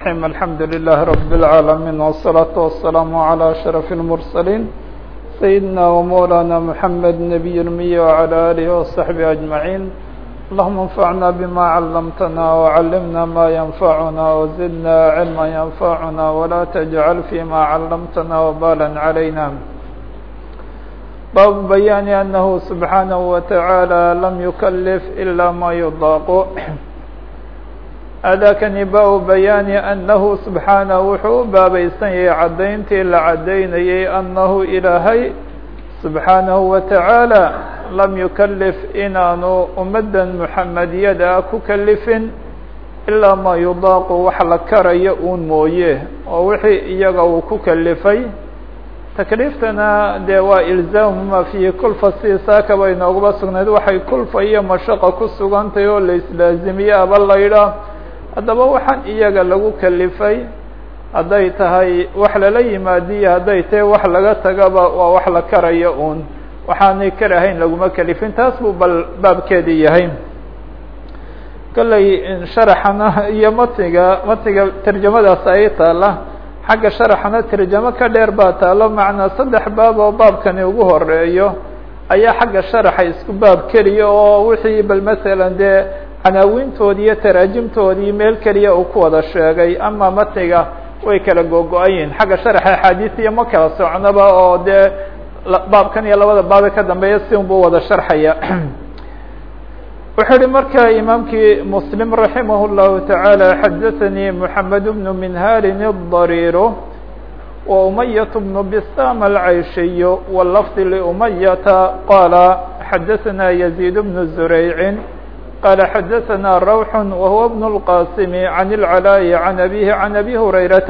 الرحيم الحمد لله رب العالمين والصلاة والسلام على أشرف المرسلين سيدنا ومولانا محمد نبي المية وعلى آله وصحبه أجمعين اللهم انفعنا بما علمتنا وعلمنا ما ينفعنا وزدنا علما ينفعنا ولا تجعل فيما علمتنا وبالا علينا باب بيان أنه سبحانه وتعالى لم يكلف إلا ما يضاق aadaakani baa bayaani annahu subxaanahu wuxuu u baabaysan yahay caddayntii la caddaynayay annahu ilaahay subxaanahu wa tacaala lam yukalif inaanu ummaddan muxamediyada ku kalifin ilaa maa yudaaqu wax la karayo uun mooye oo wixii iyaga uu ku kalifay takliiftana dee waa ilzaamu ma fiihi kulfa si saakaba inoogaba sugnayd waxay kulfa iyo mashaqa ku sugantahay oo la islaazimiye aba laydhaah haddaba waxaan iyaga lagu kalifay hadday tahay wax lala yimaadiyo hadday tahay wax laga tagaba waa wax la karayo uun. Waxaanay karahayn laguma kalifin taas buu bal baabkeedii yahay. Kolley sharaxana iyo matiga matiga tarjamadaas ay taala xagga sharaxana tarjamo ka dheer baa taalo macnaa saddex baab oo baabkani ugu horeeyo ayaa xagga sharaxa isku baab keliya oo wixii bal masalan dee canaawintoodii iyo taraajimtoodii meel keliya uu ku wada sheegay ama matiga way kala googo-ayiin xagga sharaxa axaadiisiya ma kala socnaba oo dee baabkan iyo labada baabe ka dambeeya si un buu wada sharxaya wuxuu uhi marka imaamkii muslim raximah الlahu taعaalى xadaثanii mحamed bnu minhalin الضariir وأمyة بن بsam العayshiy والlفظ لأمyةa qاla xadaثna يزيد بن زurayع قال xdثna روح وهو بن القاسم عن العلاء عن أبيه عن أبي هريرة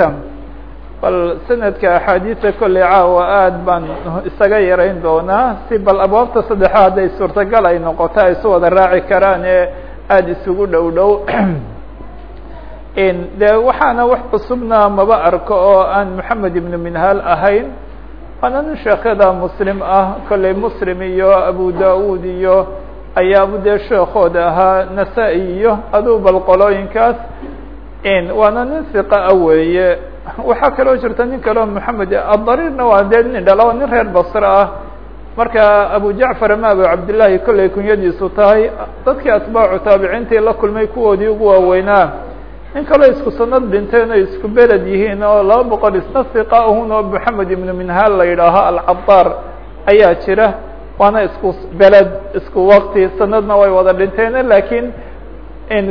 bal سندka أحاadiثa kolley caawa aad baan isaga yarayn doonaa si bal abwaabta saddexaad ay suurtagal ay noqoto ay isu wada raaci karaan ee aada isugu dhow dhow de waxaana wax cusubna maba arko oo aan محamed iبن minhal ahayn waana nin sheekada mslim ah kolley mslim iyo abu daud iyo ayaabu dee sheekooda ahaa nasa-i iyo aduu bal qolooyinkaas waana nin hiqa a weeye. Waxaa kaloo jirta nin kaleo moxamed adariirna waa dee nin dhalo nin reer basre ah. Marka abu jacfar ama abu cabdillahi kolley kunyadiisu tahay dadkii atbaacu taabiciintii la kulmay kuwoodii ugu waaweynaa. Nin kaloo isku sanad dhinteen oo isku beled yihiin oo laba boqol isna hiqa ahun oo moxamed ibnu minhaal la yidhaaho alcadaar ayaa jira waana isku beled isku wakti sanadna way wada dhinteen lakiin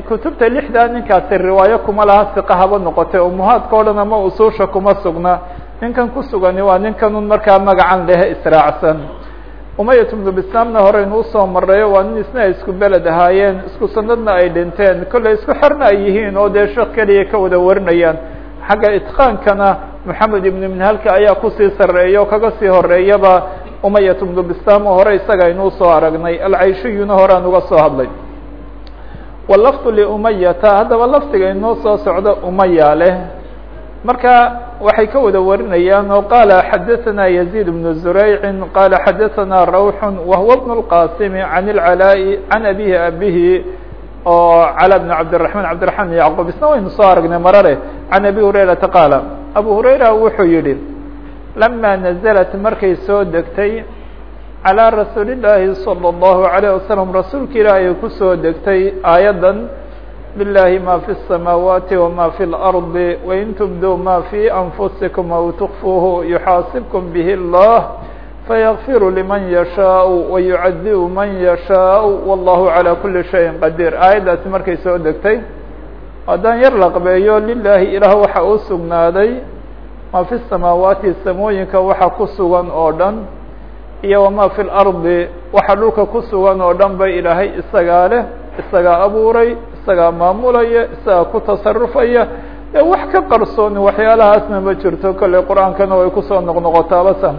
kutubta lixdaa ninkaasi riwaayo kuma laha siqa haba noqotay umuhaadka o dhan ama usuusha kuma sugna ninkan ku sugani waa ninkan un markaa magacan lehe israacsan umayat bnu bisamna horeynu u soo marayo waa nin isna ay isku beled ahaayeen isku sanadna ay dhinteen kolley isku xerna ay yihiin oo dee sheekh keliya ka wada warinayaan xagga itqaankana moxamed ibnu minhalka ayaa ku sii sareeya oo kaga sii horeeyaba umayat bnu bisam oo hore isaga aynuu soo aragnay alcayshiyuna horean uga soo hadlay walafdu liumayata haddaba lafdiga inoo soo socda umaya leh marka waxay ka wada warinayaan oo qaala xadaثana yazيid bnu zurayci qaala xadaثana rawx wahuwa bn اlqasimi can اlcalaaءi can abihi abihi oo calى bn cabdiلرaحman cabdiرaحman yacqub isna waynu soo aragnay marare can abi hurayrata qaala abu hurayra wuxuu yihi lama naزlat markay soo degtay calىa rasuuli الlaahi salى الlahu عalيه wasalam rasuulka ilaahay kusoo degtay aayaddan lilahi ma fi الsamaawaati wama fi اlarضi wain tubduu ma fi anfusikum aw tukfuuhu yuxaasibkum bih اllah fayغfiru liman yashaaء wayucadibu man yashaaء wallahu calى kuli shayin qadiir aayaddaasi markay soo degtay haddaan yar laqbeeyo lilahi ilaah waxa u sugnaaday ma fi samaawaati samooyinka waxa ku sugan oo dhan iyo wama fi lardi waxa dhulka ku sugan oo dhan ba ilaahay isagaa leh isagaa abuuray isagaa maamulaya isagaa ku tasarufaya. Ee wax ka qarsooni waxyaalahaasna ma jirto kolley qur'aankana way ku soo noqnoqotaabasa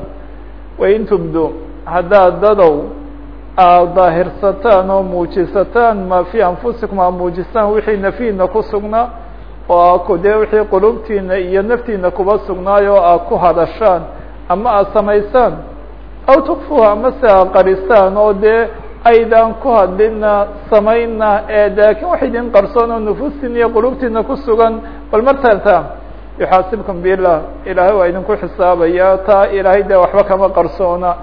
wain tubdu haddaad dadow aad daahirsataan oo muujisataan ma fii anfusikum aad muujistaan wixii nafiina ku sugnaa oo dee wixii qulubtiina iyo naftiina kuba sugnaayo oo aad ku hadashaan ama aada samaysaan. Aw tukfuha ama se a qarisaan oo dee aydan ku hadlina samayna laakiin wax idin qarsoon oo nufuustiin iyo qulubtiina ku sugan. Bal martata yuxaasibkum bilah ilaahay waa idinku xisaabaya taa ilaahay dee waxba kama qarsoona.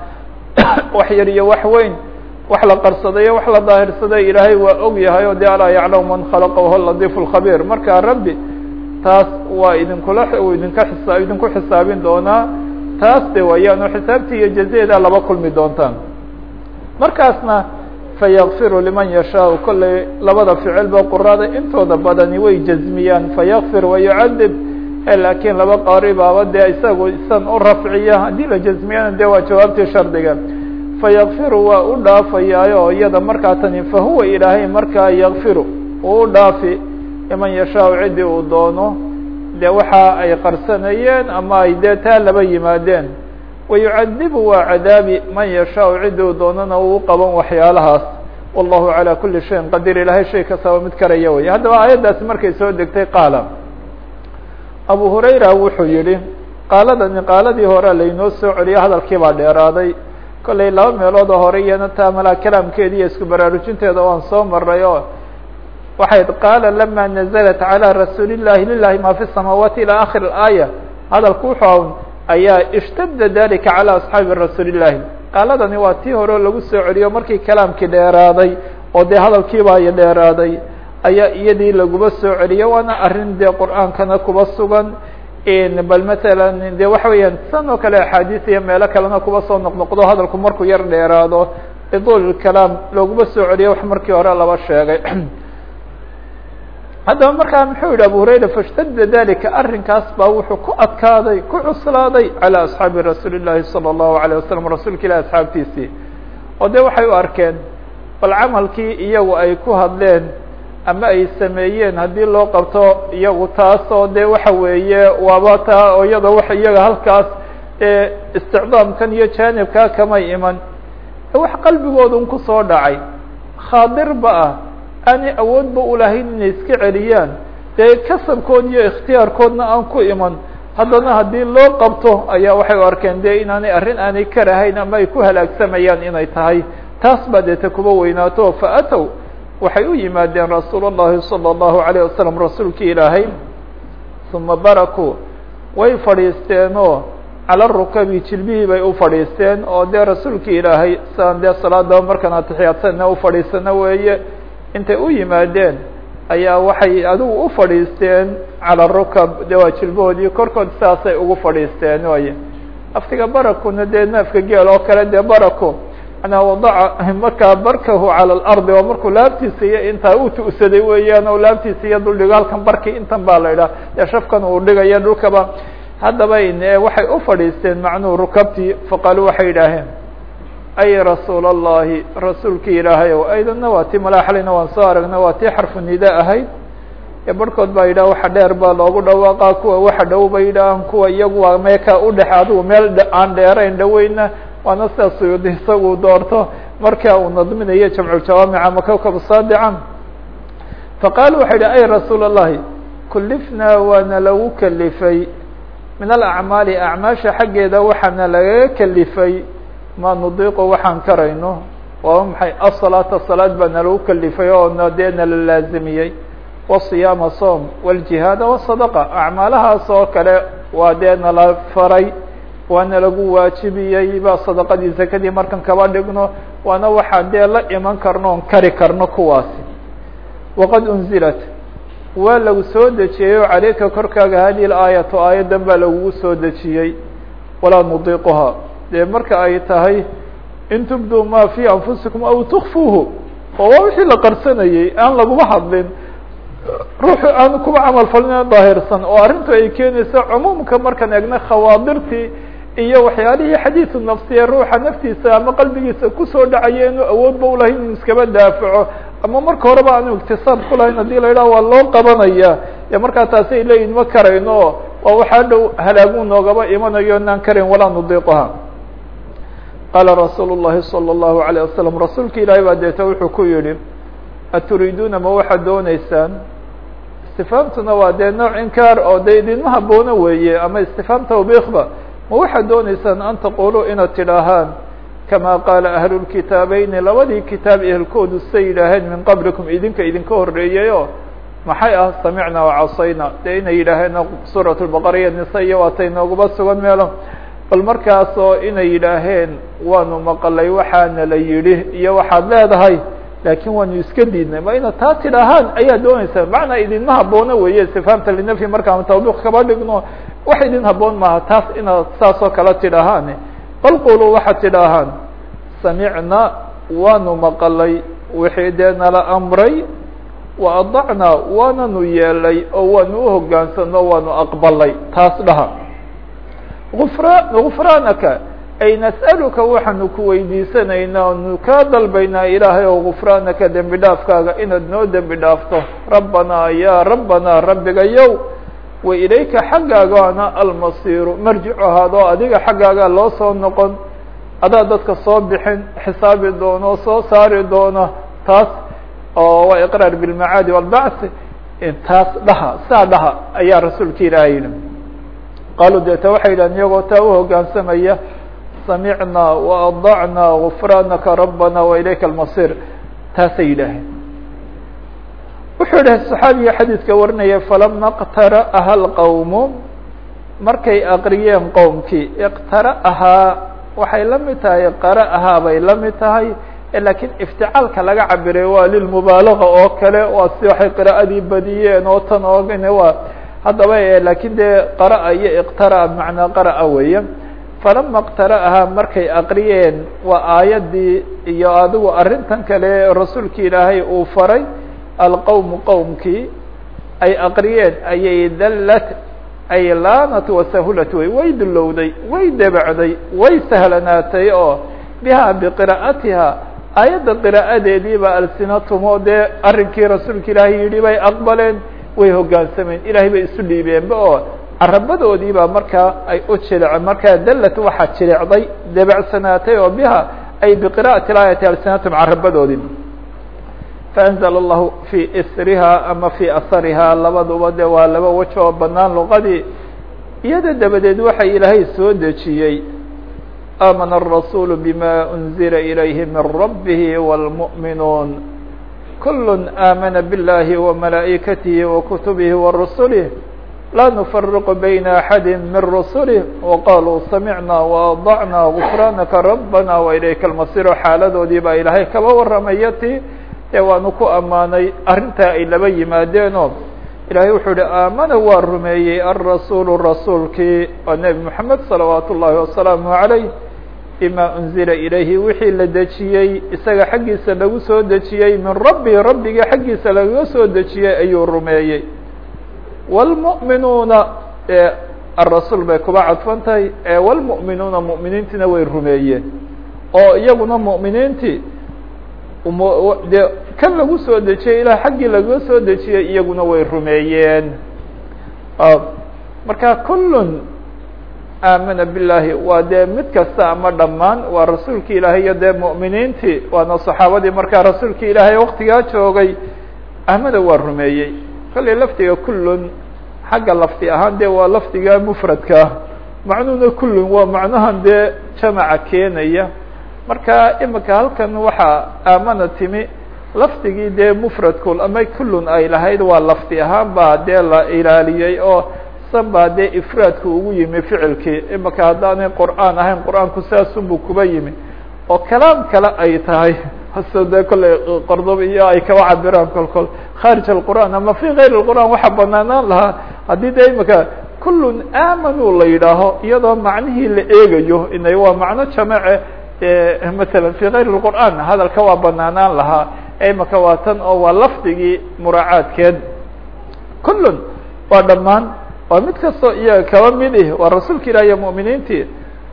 Wax yar iyo wax weyn wax la qarsadayo wax la daahirsaday ilaahay waa og yahay oo de alaa yaclamu man khalaqa wahuwa latifu lkhabiir marka rabbi taas waa idinkula idinka isaa idinku xisaabin doonaa taas de waayaan oo xisaabtii iyo jazeeda laba kulmi doontaan. Markaasna fayakfiru liman yashaau kolley labada ficilba qurada intooda badani way jazmiyaan. Fayakfir wayucadib laakiin laba qaari baaba dee isagu isan u rafciya haddii la jazmiyana de waa jawaabtii shardiga fayakfiru waa u dhaafayaayo iyada markaa tani fahuwa ilaahay markaa yakfiru uu u dhaafi liman yashaau ciddii uu doono. De waxa ay qarsanayeen ama ay dee taa laba yimaadeen. Wayucadibu waa cadaabi man yashaau ciddii uu doonana uu qaban waxyaalahaas. Wallahu calى kuli shayin qadir ilahay shay kastaba mid karaya wey haddaba aayaddaasi markay soo degtay qaala. Abu hurayra wuxuu yihi qaaladani qaaladii hore laynoo soo celiyo hadalkii baa dheeraaday kollay laba meelood oo hore iyana taa malaa kalaamkeeda iyo isku baraarujinteeda waan soo maray oo waxay qaala lama naزlat calى rasuuli الlahi lilahi ma fi الsamaawaati ilى akhir اaaya hadalku wuxuu ayaa ishtada dalika calى asxaabi rasuuli الlahi qaaladani waa tii hore lagu soo celiyo markii kalaamkii dheeraaday oo dee hadalkiiba ay dheeraaday ayaa iyadii laguba soo celiyo waana arrin dee qur'aankana kuba sugan bal matala de waxa weeyaan san oo kale axaadiis iyo meelo kalena kuba soo noqnoqdo hadalku markuu yar dheeraado idul kalaam looguma soo celiyo wax markii hore laba sheegay haddaba markaa muxuu yihi abu hurayra faاshtada dalika arrinkaas baa wuxuu ku adkaaday ku cuslaaday calى asxaabi rasuuli الlahi salى الlahu عalيه wasalam rasuulka ilah asxaabtiisii oo de waxay u arkeen bal camalkii iyagu ay ku hadleen ama ay sameeyeen haddii loo qabto iyagu taas oo de waxa weeye waaba taa iyada wa iyaga halkaas isticdaamkan iyo jaanibkaa kamay iman. Wax qalbigooda un ku soo dhacay. Khaadirba ah. Aanay awoodba ulahayn inay iska celiyaan. Dee kasabkood iyo ikhtiyaarkoodna aan ku iman. Haddana haddii loo qabto ayaa waxay u arkeen de inaanay arrin aanay karahayn ama ay ku halaagsamayaan inay tahay. Taas baa deeta kuba weynaato faatow waxay u yimaadeen rasuul الlahi salى الlahu عalيه wasalam rasuulkii ilaahay uma baraku way fadhiisteenoo cala rukabi jilbihii bay u fadhiisteen oo dee rasuulkii ilaahay siaan dee salaadaba markaan atixiyaadsanna u fadhiisana weeye intay u yimaadeen ayaa waxay adigu u fadhiisteen cala rukab de waa jilbahoodii korkood sidaasay ugu fadhiisteen waye aftiga barakuna dee neefka geel oo kale dee barako manaa wadaca markaa barkahu cala alardi oo markuu laabtiisa iyo intaa u tu'saday weeyaan oo laabtiisa iyo duldhigo halkan barki intan baa la idhaha dee shafkan uu dhigaya dhulkaba haddaba waxay u fadhiisteen macnuhu rukabtii faqaaluu waxay idhaaheen ay rasuul allahi rasuulkii ilaahay ow aydanna waa tii malaaxalina waan soo aragna waa tii xarfu nida ahayd. Barhkood baa yidhaha waxa dheer baa loogu dhawaaqaa kuwa waxa dhow bay yidhaahaan kuwa iyagu waa meeka udhex adigu meel aan dheerayn dhaweyna waana sidaas suyuudi isagu doorto marka uu nadminayo jamculjawaamica makawkab saadica faqaalu waxay yidhi ay rasuul allahi kulifnaa waana lagu kelifay min alacmaali acmaasha xaggeeda waxaana lagaga kelifay ma nudiiqu waxaan karayno. Waaba maxay? Asalaata salaad baa nalagu kelifay oo na dee nala laazimiyey. Wasiyaama som wاljihaada wasadaqa acmaalahaas oo kale waa dee nala faray waana lagu waajibiyey ba sadaqadii zakadii markan kaba dhigno waana waxaan dee la iman karno on kari karno kuwaasi. Waqad unzilat. Waa lagu soo dejiyey oo caleyka korkaaga hadihi aayatu aayaddan baa lagugu soo dejiyey. Walaa nudiiquhaa dee marka ay tahay in tubduu ma fii anfusikum aw tukfuuhu oo waa wixii la qarsanayey aan laguma hadlin. Ruuxu aan kuba camal falin daahirsan oo arrintu ay keenayso cumuumka markaan egna khawaadirtii iyo waxyaalihii xadiisu nafsiye ruuxa naftiisa ama qalbigiisa kusoo dhacaya inuu awoodba ulahayn inu iskaba daafaco ama marka horeba aanu iktisaab kulahayn haddii la yidhaha waa loo qabanaya e markaa taasi ay leeyihin ma karayno waa waxaa dhow halaagu noogaba imanayo inaan karayn walaa nudiiquha qaala rasuul الlahi salى الlahu عalيه wasalam rasuulka ilaahay baa deeta wuxuu ku yihi aturiiduuna ma waxaad dooneysaan istifaamtuna waa dee nooc inkaar oo de idinma haboono weeye ama istifaam tawbiikba ma waxaad dooneysaan an taquluu inaad tidhaahaan kama qaala ahlu lkitaabeyni labadii kitaab ehelkoodu say yidhaaheen min qablikum idinka idinka horreeyey oo maxay ah? Samicna wacasayna dee inay yidhaaheen suurat lbaqara iyo nisa iyo waatay nooguba sugan meelo. Bal markaasoo inay yidhaaheen waanu maqalay waxaana la yidhi iyo waxaad leedahay laakiin waanu iska diidnay. Ma inaad taa tidhaahaan ayaa doonaysaa macnaa idinma haboono weeye istifaamta linafyi markaan tawbiq kaba dhigno wax idin haboon maaha taas inaad saas oo kale tidhaahaan bal qulu waxaad tidhaahaan samicna waanu maqalay wixii dee nala amray wa adacnaa waananu yeelay oo waanu uhogaansano waanu aqbalay. Taas dhaha ufra gufraanaka ay nas'aluka waxaanu ku weydiisanaynaa nu kaa dalbaynaa ilaahay oo gufraanaka dembi dhaafkaaga inaad noo dembi dhaafto. Rabbanaa yaa rabbanaa rabbigayow wa ilayka xaggaagaana almasiiru marjicu ahaado adiga xaggaagaa loo soo noqon adaa dadka soo bixin xisaabi doono soo saari doono taas oo waa iqraar bilmacaadi walbacthi taas dhaha saa dhaha ayaa rasuulka ilaahay yidhi qaaluu deeta waxay yidhahan iyagoo taa u hoggaansamaya samicnaa waadacnaa gufraanaka rabbana wa ilayka almasiir. Taasay yidhaaheen wuxuu yidhaha saxaabiga xadiidka warinaya falama qtara'aha alqowmu markay aqriyeen qowmkii iqtara'ahaa waxay la mid tahay qara'ahaa bay la mid tahay lakiin ifticaalka laga cabiray waa lilmubaalaga oo kale waa si waxay qira'adii badiyeen oo tan oo waa haddaba laakiin dee qara'a iyo iqtara'a bimacnaa qara'a weeye falama iqtara'ahaa markay aqriyeen waa aayaddii iyo adigu arrintan kale rasuulki ilaahay uu faray alqowmu qowmkii ay aqriyeen ayay dallat ay laanat wasahulat wey way dulowday way debacday way sahlanaatay oo biha biqira'atiha aayadda qira'adeediiba alsinatumo dee arrinkii rasuulka ilaahay yidhi bay aqbaleen way hoggaansameen ilahay bay isu dhiibeenba oo carabadoodiibaa markaa ay u jileceen markaa dallat waxaa jilecday debacsanaatay oo biha ay biqira'ati aayati alsinatum carabadoodii faanzla allahu fi isriha ama fi asariha labaduba de waa laba weji oo banaan luqadii iyada dabadeed waxa ilaahay soo dejiyey amana الرasuل bma أنزila إilayhi min rabih والمؤminuun kul آmana bالlahi ومalaaئikatihi وkتubih ورusulih la نfرq byna أحadi min رusulih وqaluu samicna وأضacna غfranaka rabna وإlayka الmasir xaaladoodii baa ilaahay kaba waramaya ti ee waanu ku ammaanay arrintaa ay laba yimaadeenoo ilahay wuxuu uhi aamana waa rumeeyey alrasuulu rasuulkii waa nebi moxamed salawaat ullaahi wasalaamu عalayh bima unzila ilayhi wixii la dejiyey isaga xaggiisa lagu soo dejiyey min rabbi rabbigii xaggiisa lagaga soo dejiyey ayuu rumeeyey wاlmuؤminuuna ee arasuul bay kuba cadfan tahay ee wاlmuؤminuuna muؤminiintiina way rumeeyeen oo iyaguna muؤminiintii de kan lagu soo dejiyey ilaa xaggii lagaga soo dejiyey iyaguna way rumeeyeen. Marka kullun aamana billahi waa dee mid kasta ama dhammaan waa rasuulki ilaahay iyo dee mu'miniintii waana saxaabadii markaa rasuulki ilaahay waktigaa joogay ahmada waa rumeeyey. Kollay lafdiga kullun xagga lafdi ahaan dee waa lafdiga mufradka. Macnuhuna kullun waa macnahan dee jamaca keenaya marka imika halkan waxaa aamana timi lafdigii dee mufradku ama kullun ay lahayd waa lafdi ahaan baa dee la ilaaliyey oo san baa dee ifraadku ugu yimi ficilkii. Imika haddaanay qur'aan ahayn qur'aanku saasunbuu kuba yimi. Oo kalaam kale ay tahay. Haso dee kollay qordob iyo ay kaba cabiraan kol kol khaarij alqur'aan ama fi kayr lqur'aan waxa banaanaan lahaa. Haddii dee imika kullun aamanu la yidhaaho iyadoo macnihii la eegayo inay waa macno jamace maala fi kayr اqur'an hadalka waa banaanaan lahaa imika waa tan oo waa lafdigii muraacaadkeed kullun waa dhammaan waa mid kastoo iyaga kaba mid ih waa rasuulka ilah iyo mu'miniintii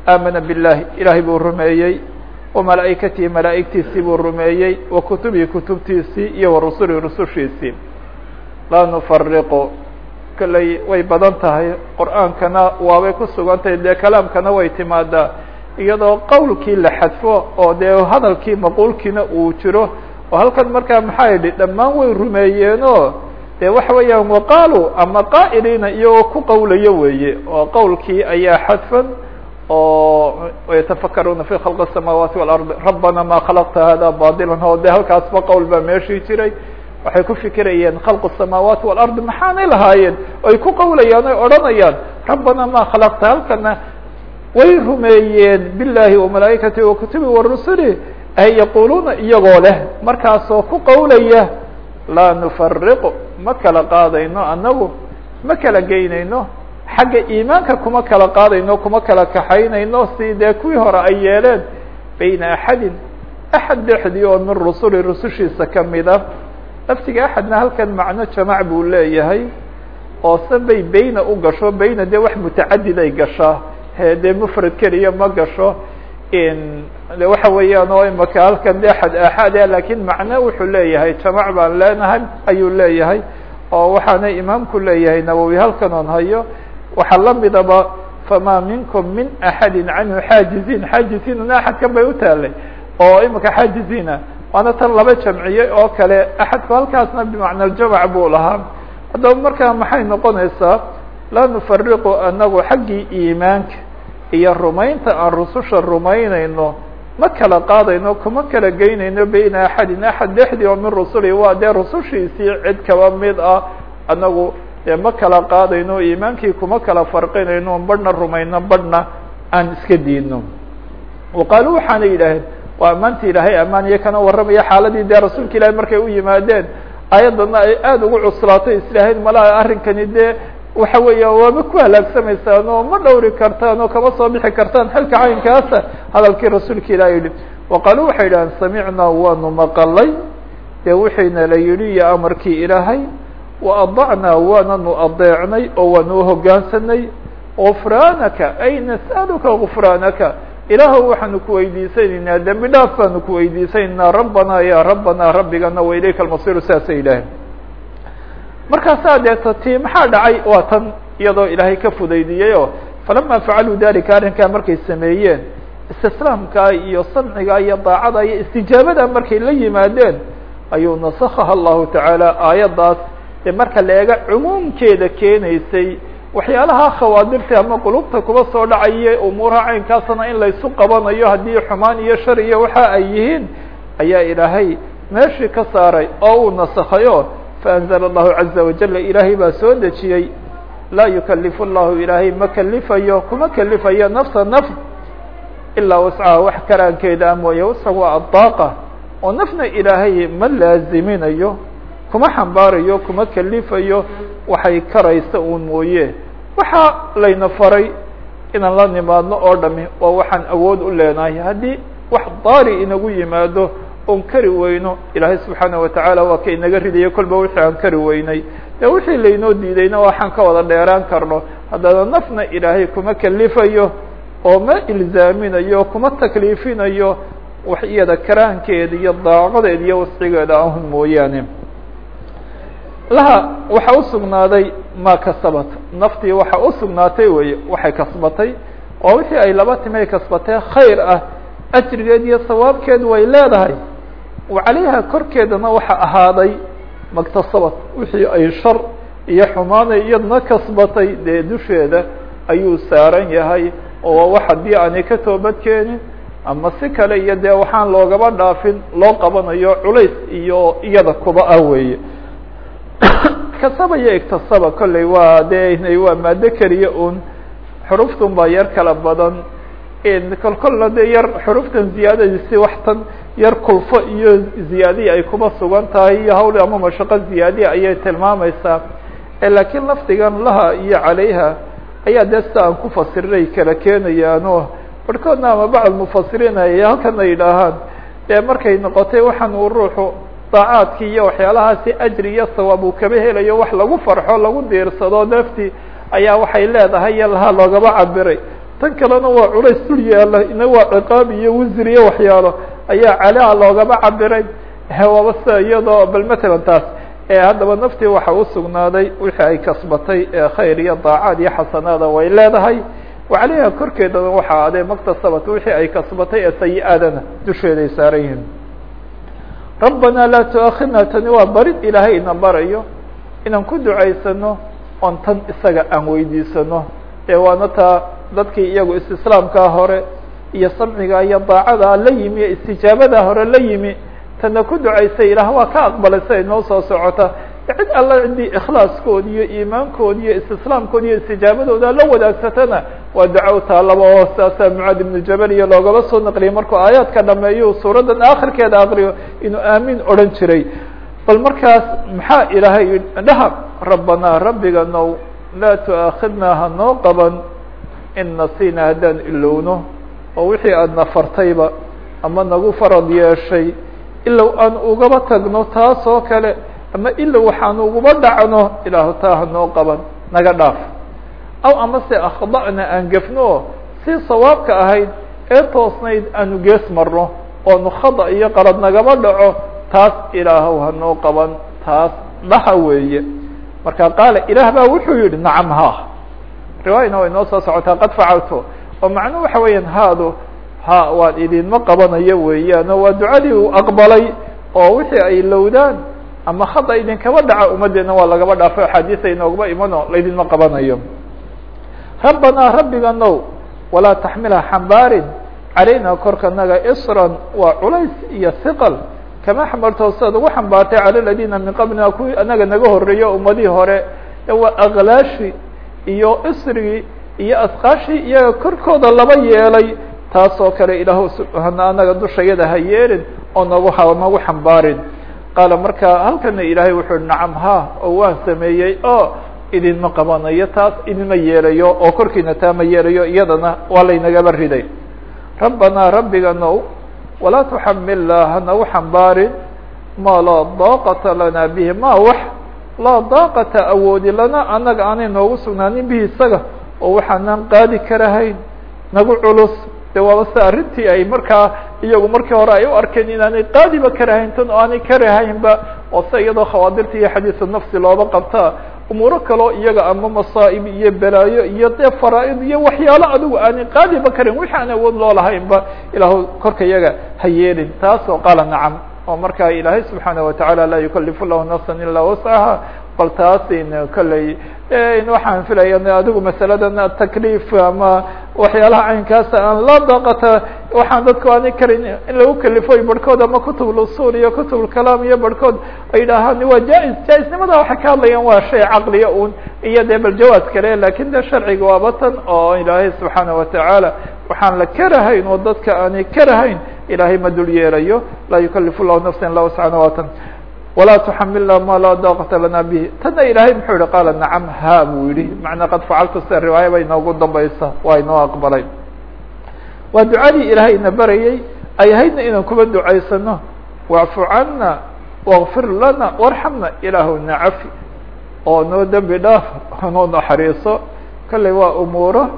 aamana biاllahi ilahay buu rumeeyey وamalaa'ikatihi malaa'igtiisii buu rumeeyey wa kutubihi kutubtiisii iyo warusuli rusushiisii laa nufariqu kaley way badan tahay qur'aankana waabay ku sugan tahay dee kalaamkana way timaadaa iyadoo qowlkii la xadfo oo dee hadalkii maquulkiina uu jiro oo halkan markaa maxaa yidhi dhammaan way rumeeyeenoo dee waxa weeyaan waqaalu ama qaa'iliina iyagoo ku qowlayo weeye oo qowlkii ayaa xadfan oo yatafakaruuna fi khalqi الsamaawaati walardi rabbana ma khalaqta hada batilan oo de halkaasba qowl baa meeshii jiray waxay ku fikirayeen khalqu الsamaawaati walardi maxaanay lahaayeen oy ku qawlayaan oy odhanayaan rabbana ma khalaqta halkana way rumeeyeen biاllahi وamalaa'ikati wakutubi warusuli ay yaquluuna iyagoo leh. Markaasoo ku qawlaya laa nufariqu ma kala qaadayno anagu ma kala geynayno xagga iimaanka kuma kala qaadayno kuma kala kaxaynayno si dee kuwii hore ay yeeleen? Bayna axadin axad dhexdii oo min rusuli rusushiisa kamida laftiga axadna halkan macno jamac buu leeyahay oo se bay beyna u gasho beyna dee wax mutacadid ay gashaa dee mufrad keliya ma gasho de waxa weeyaan oo imaka halkan de axad axad a laakiin macno wuxuu leeyahay jamac baan leenahay ayuu leeyahay oo waxaana imaamku leeyahay nawowi halkan oon hayo waxaa lamidaba fama minkum min axadi canhu xaajiziin xaajiziinna axadkan bay utaalay oo imika xaajiziina waana tan laba jamciyey oo kale axadku halkaasna bimacna ljamac buu lahaa. Haddaba markaa maxay noqonaysaa laa nufariqu anagu xaggii iimaanka iyo rumaynta aan rususha rumaynayno ma kala qaadayno kuma kala geynayno bayna axadin. Axad dhexdii oo min rusuli waa dee rusushiisii cid kaba mid ah. Anagu dee ma kala qaadayno iimaankii kuma kala farqinayno badhna rumayno badhna aan iska diidno. Waqaalu waxaana yidhaaheen waa ammaanti ilaahay ammaan iyo kana warramaya xaaladii dee rasuulka ilahi markay u yimaadeen ayaddana ay aada ugu cuslaatay islaahayd malaha arrinkani dee waxa weeya waaba ku halaagsamaysaan oo ma dhowri kartaan oo kama soo bixi kartaan xilka caynkaasa hadalkii rasuulka ilaah yihi waqaalu waxay yidhahdeen samicnaa waanu maqalay. Dee wixiina la yidhi iyo amarkii ilaahay wa adacnaa waananu adeecnay oo waanu uhogaansanay gufraanaka ay nas'aluka gufraanaka ilaahow waxaanu kuweydiisanaynaa dembi dhaaf baanu kuweydiisanaynaa rabbanaa ya rabbanaa rabbigana wa ilayka almasiru saasay yidhaaheen markaasaa deeta ti maxaa dhacay? Waa tan iyadoo ilaahay ka fudaydiyey oo falama facaluu dalika arrinkaa markay sameeyeen istislaamkaa iyo samciga iyo daacada iyo istijaabada markay la yimaadeen ayuu nasakaha allahu tacaala aayaddaas dee marka la eega cumuumkeeda keenaysay. Waxyaalaha khawaadirta ama qulubta kuba soo dhacaya umuuraha caynkaasna in laysu qabanayo haddii xumaan iyo shar iyo waxa ay yihiin ayaa ilaahay meeshii ka saaray oo uu nasakayo faanzla allahu caza wajala ilaahay baa soo dejiyey laa yukalifu llahu ilaahay ma kalifayo kuma kalifayo nafsa naf ilaa wascaha wax karaankeeda mooye wasca waa adaaqa oo nafna ilaahay ma laaziminayo kuma xambaarayo kuma kalifayo waxay karaysa uun mooye waxa layna faray inaan la nimaadno oo dhami waa waxaan awood u leenahay haddii wax daari inagu yimaado oon kari weyno ilaahay subxaana watacaala waa ka inaga ridaya kolba wixii aan kari weynay. Dee wixii laynoo diidayna waxaan ka wada dheeraan karno. Haddana nafna ilaahay kuma kalifayo oo ma ilzaaminayo kuma takliifinayo wax iyada karaankeeda iyo daaqadeeda iyo wascigeeda ahun mooyaane. Laha waxa usugnaaday ma kasabat. Naftii waxa usugnaatay weye waxay kasbatay. Oo wixii ay laba timay kasbatee khayr ah. Ajrigeed iyo sawaabkeed way leedahay calayha korkeedana waxa ahaaday maktasabat wixii ay shar iyo xumaanay iyadna kasbatay dee dusheeda ayuu saaran yahay oo wax haddii aanay ka toobad keenin ama si kale iyo dee waxaan loogaba dhaafin loo qabanayo culays iyo iyada kuba ah weeye. Kasaba iyo iktasaba kolley waa de waa maado keliya un xuruftun baa yar kala badan kol kolna de yar xuruftan ziyaadadiisi wax tan yar kulfo iyo ziyaadiya ay kuba sugan tahay iyo hawl ama mashaqo ziyaadiya ayay tilmaamaysaa. Laakiin lafdigan laha iyo calayha ayaa dee sida aan ku fasirinay kala keenayaano. Barhkoodna ama bacd mufasiriin ay halkan ay yidhaahaan dee markay noqotay waxaan uu ruuxu daacaadkii iyo waxyaalahaasi ajri iyo sawaab uu kaba helayo wax lagu farxo lagu diirsado nafti ayaa waxay leedahay iyo laha loogaba cabiray tan kalena waa culays dul yaalla ina waa ciqaab iyo wisr iyo waxyaalo. Ayaa calaha loogaba cabiray waaba sida iyadoo bal matalan taas haddaba naftii waxa usugnaaday wixii ay kasbatay khayr iyo daacaad iyo xasanaada way leedahay. Wacaliha korkeedana waxa adee maktasabat wixii ay kasbatay ee sayi-aadana dusheeda ay saaran yihiin. Rabbana laa tuakhidna tani waa barid ilaahay ina barayo. Inaan ku ducaysano oon tan isaga aan weydiisano ee waana taa dadkii iyagu istislaamkaa hore iyo samciga iyo daacada la yimi iyo istijaabadaa hore la yimi tana ku ducaysay ilaah waa ka aqbalay noo soo socota. Cid alla ciddii ikhlaaskoodi iyo iimaankoodi iyo istislaamkoodi iyo istijaabadooda la wadaagsatana waa duca u taalaba oo saasaa mucaad ibnu jabal iyo loogaba soo naqliyay markuu aayaadka dhameeyo suuraddan aakhirkeeda aqriyo inuu aamin odhan jiray. Bal markaas maxaa ilaahay dhaha rabbanaa rabbiga now laa tu'aakhidnaa hanoo qaban. In nasiina haddaan ilowno oo wixii aada nafartayba ama nagu farad yeeshay ilow aan ugaba tagno taas oo kale ama ilow waxaan uguba dhacno ilaahu taa hanoo qaban naga dhaaf. Aw amase akhda'na aan gefno si sawaabka ahayd ee toosnayd aanu gees marno oonu khada iyo qalad nagaba dhaco taas ilaahow hanoo qaban taas dhaha weeye marka qaala ilaah baa wuxuu yihi nacam ha. Riwaayana way noo soo socotaa qad facalto oo macnuhu waxa weeyaan haadu ha waan idinma qabanayo weeyaano waa ducadii uu aqbalay oo wixii ay lowdaan ama khada idinkaba dhaca ummaddeena waa lagaba dhaafo axaadiisa inoogaba imano laydinma qabanayo. Rabbanaa rabbiga now walaa taxmilha xambaarin calayna korkanaga isran waa culays iyo hiqal kama xamalto sidaad ugu xambaartay cala ladina min qablina kuwii anaga naga horeeyo ummadihii hore. Waa aklaashi iyo isrigii iyo asqaashii iyaga korkooda laba yeelay taasoo kale ilaah subhaana anaga dushayada ha yeelin oo nagu nagu xambaarin. Qaala marka halkana ilaahay wuxuu nacam ha oo waan sameeyey oo idinma qabanayo taas idinma yeelayo oo korkiina taa ma yeelayo iyadana waa laynagaba riday. Rabbanaa rabbiga now walaa tuxamilna hanagu xambaarin ma laa daaqata lana bihi ma wax laa daaqata awoodi lana anaga aanay noogu sugnaanin bihi isaga oo waxaanaan qaadi karahayn nagu culus de waaba se arrintii ay markaa iyagu markii hore ay u arkeen inaanay qaadiba karahayn tan oo aanay karahaynba oo se iyadoo khawaadirta iyo xadiisu nafsi looba qabtaa umuuro kaloo iyaga ama masaa'ib iyo balaayo iyo dee faraa-id iyo waxyaalo adigu aanay qaadiba karin. Wixi awood loo lahaynba ilaahu korka iyaga ha yeelin. Taasoo qaala nacam. Oo markaa ilaahay subxaana watacaala laa yukalifu lahu nafsan ilaa wascaha bal taasin kolley waxaan filaya adigu masaladan takliif ama waxyaalaha caynkaasa aan la daaqata waxaan dadku aanay karin in lagu kalifoy barhkood ama kutub usul iyo kutub kalaam iyo barhkood ay yidhaahaan waa jaa-is jaa-isnimada waxay ka hadlayaan waa shay caqliya un iyo dee bal jawaaz kale laakiin de sharciga waaba tan oo ilaahay subxaana watacaala waxaan la karahayn oo dadka aanay karahayn ilaahay ma dul yeelayo laa yukalifu llahu nafsa ila wascana waa tan walaa tuxamilna ma laa daaqata lana bihi. Tana ilaahay muxuu yihi qaala nacam ha buu yihi macnaa qad facaltu sida riwaaya ba inoogu dambaysa waa inoo aqbalay. Waa ducadii ilaahay ina barayay ay ahaydna inaan kuba ducaysano. Wacfu cana wاغfir lana warxamna ilaahu na cafi. Oo noo dembi dhaaf noo naxariiso kolley waa umuuro.